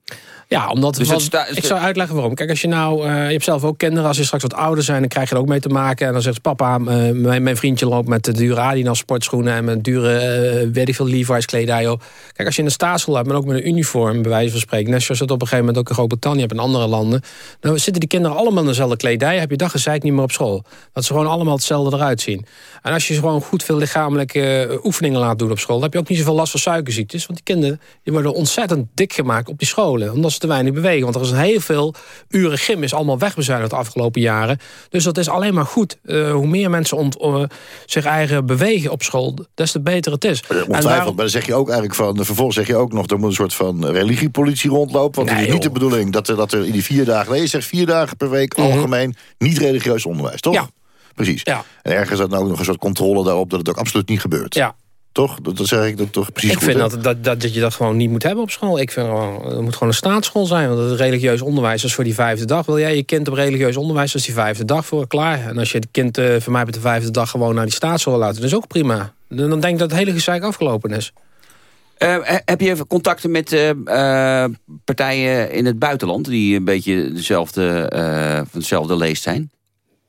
Ja, omdat dus wat, ik zou uitleggen waarom. Kijk, als je nou, uh, je hebt zelf ook kinderen, als je straks wat ouder zijn, dan krijg je er ook mee te maken. En dan zegt papa, uh, mijn, mijn, vriendje loopt met de dure Adidas sportschoenen en met dure, uh, weet ik veel, Levi's kledij. Op. Kijk, als je in een staatsschool hebt, maar ook met een uniform, bij wijze van spreken, net zoals het op een gegeven moment ook in Groot-Brittannië hebt en andere landen, dan zitten die kinderen allemaal in dezelfde kledij, heb je dag gezeik niet meer op school. Dat ze gewoon allemaal hetzelfde eruit zien. En als je gewoon goed veel lichamelijke oefeningen laat doen op school, dan heb je ook niet zoveel last van suikerziektes. Want die kinderen die worden ontzettend dik gemaakt op die scholen, omdat ze te weinig bewegen. Want er is heel veel uren gym is allemaal wegbezuinigd de afgelopen jaren. Dus dat is alleen maar goed. Uh, hoe meer mensen ont, uh, zich eigen bewegen op school, des te beter het is. Ja, en maar dan zeg je ook eigenlijk van, vervolgens zeg je ook nog, er moet een soort van religiepolitie rondlopen. Want nee, het is niet de bedoeling dat er, dat er in die vier dagen, nee, je zegt vier dagen per week mm -hmm. algemeen niet religieus onderwijs, toch? Ja. Precies. Ja. En ergens dan ook nog een soort controle daarop dat het ook absoluut niet gebeurt. Ja, toch? Dat, dat zeg ik dat toch precies Ik goed, vind dat, dat, dat, dat je dat gewoon niet moet hebben op school. Ik vind gewoon, het moet gewoon een staatsschool zijn. Want het religieus onderwijs is voor die vijfde dag. Wil jij je kind op religieus onderwijs, is die vijfde dag voor klaar. En als je het kind uh, voor mij op de vijfde dag gewoon naar die staatsschool laat, dat is ook prima. Dan denk ik dat het hele gezeik afgelopen is. Eh, heb je even contacten met eh, eh, partijen in het buitenland... die een beetje dezelfde, eh, van hetzelfde leest zijn?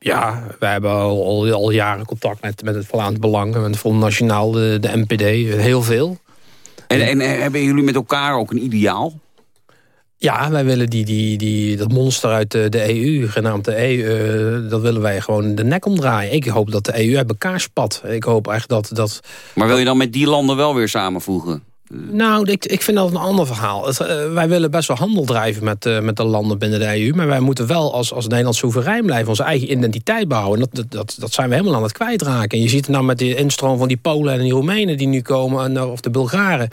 Ja, wij hebben al, al, al jaren contact met, met het Vlaams Belang... met het Front Nationaal, de, de NPD, heel veel. En, en eh, hebben jullie met elkaar ook een ideaal? Ja, wij willen die, die, die, dat monster uit de, de EU, genaamd de EU... eh, dat willen wij gewoon de nek omdraaien. Ik hoop dat de EU uit elkaar spat. Ik hoop echt dat... dat Maar wil je dan met die landen wel weer samenvoegen? Nou, ik, ik vind dat een ander verhaal. Eh, wij willen best wel handel drijven met, eh, met de landen binnen de EU... maar wij moeten wel als, als Nederland soeverein blijven... onze eigen identiteit bouwen. En dat, dat, dat zijn we helemaal aan het kwijtraken. En je ziet het nou met de instroom van die Polen en die Roemenen die nu komen... En, eh, of de Bulgaren.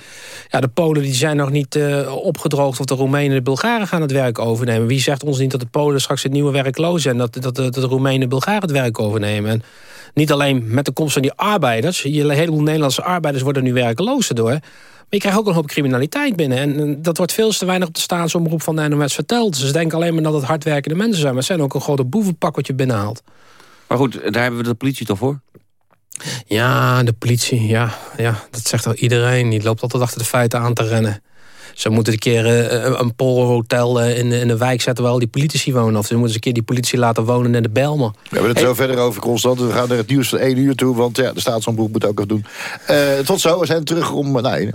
Ja, de Polen die zijn nog niet opgedroogd... of de Roemenen de Bulgaren gaan het werk overnemen. Wie zegt ons niet dat de Polen straks het nieuwe werkloos zijn... dat, dat, de Roemenen de Bulgaren het werk overnemen... En, niet alleen met de komst van die arbeiders. Een heleboel Nederlandse arbeiders worden nu werkloos door. Maar je krijgt ook een hoop criminaliteit binnen. En, en dat wordt veel te weinig op de staatsomroep van de NOS verteld. Ze denken alleen maar dat het hardwerkende mensen zijn. Maar het zijn ook een grote boevenpak wat je binnenhaalt. Maar goed, daar hebben we de politie toch voor? Ja, de politie, ja, ja, dat zegt al iedereen. Die loopt altijd achter de feiten aan te rennen. Ze moeten een keer eh, een polhotel eh, in, in de wijk zetten waar al die politici wonen. Of ze moeten eens een keer die politie laten wonen in de Belmer. We hebben het zo verder over constant. We gaan naar het nieuws van 1 uur toe, want ja, de staatsomroep moet ook nog doen. Eh, tot zo, we zijn terug om... Nou,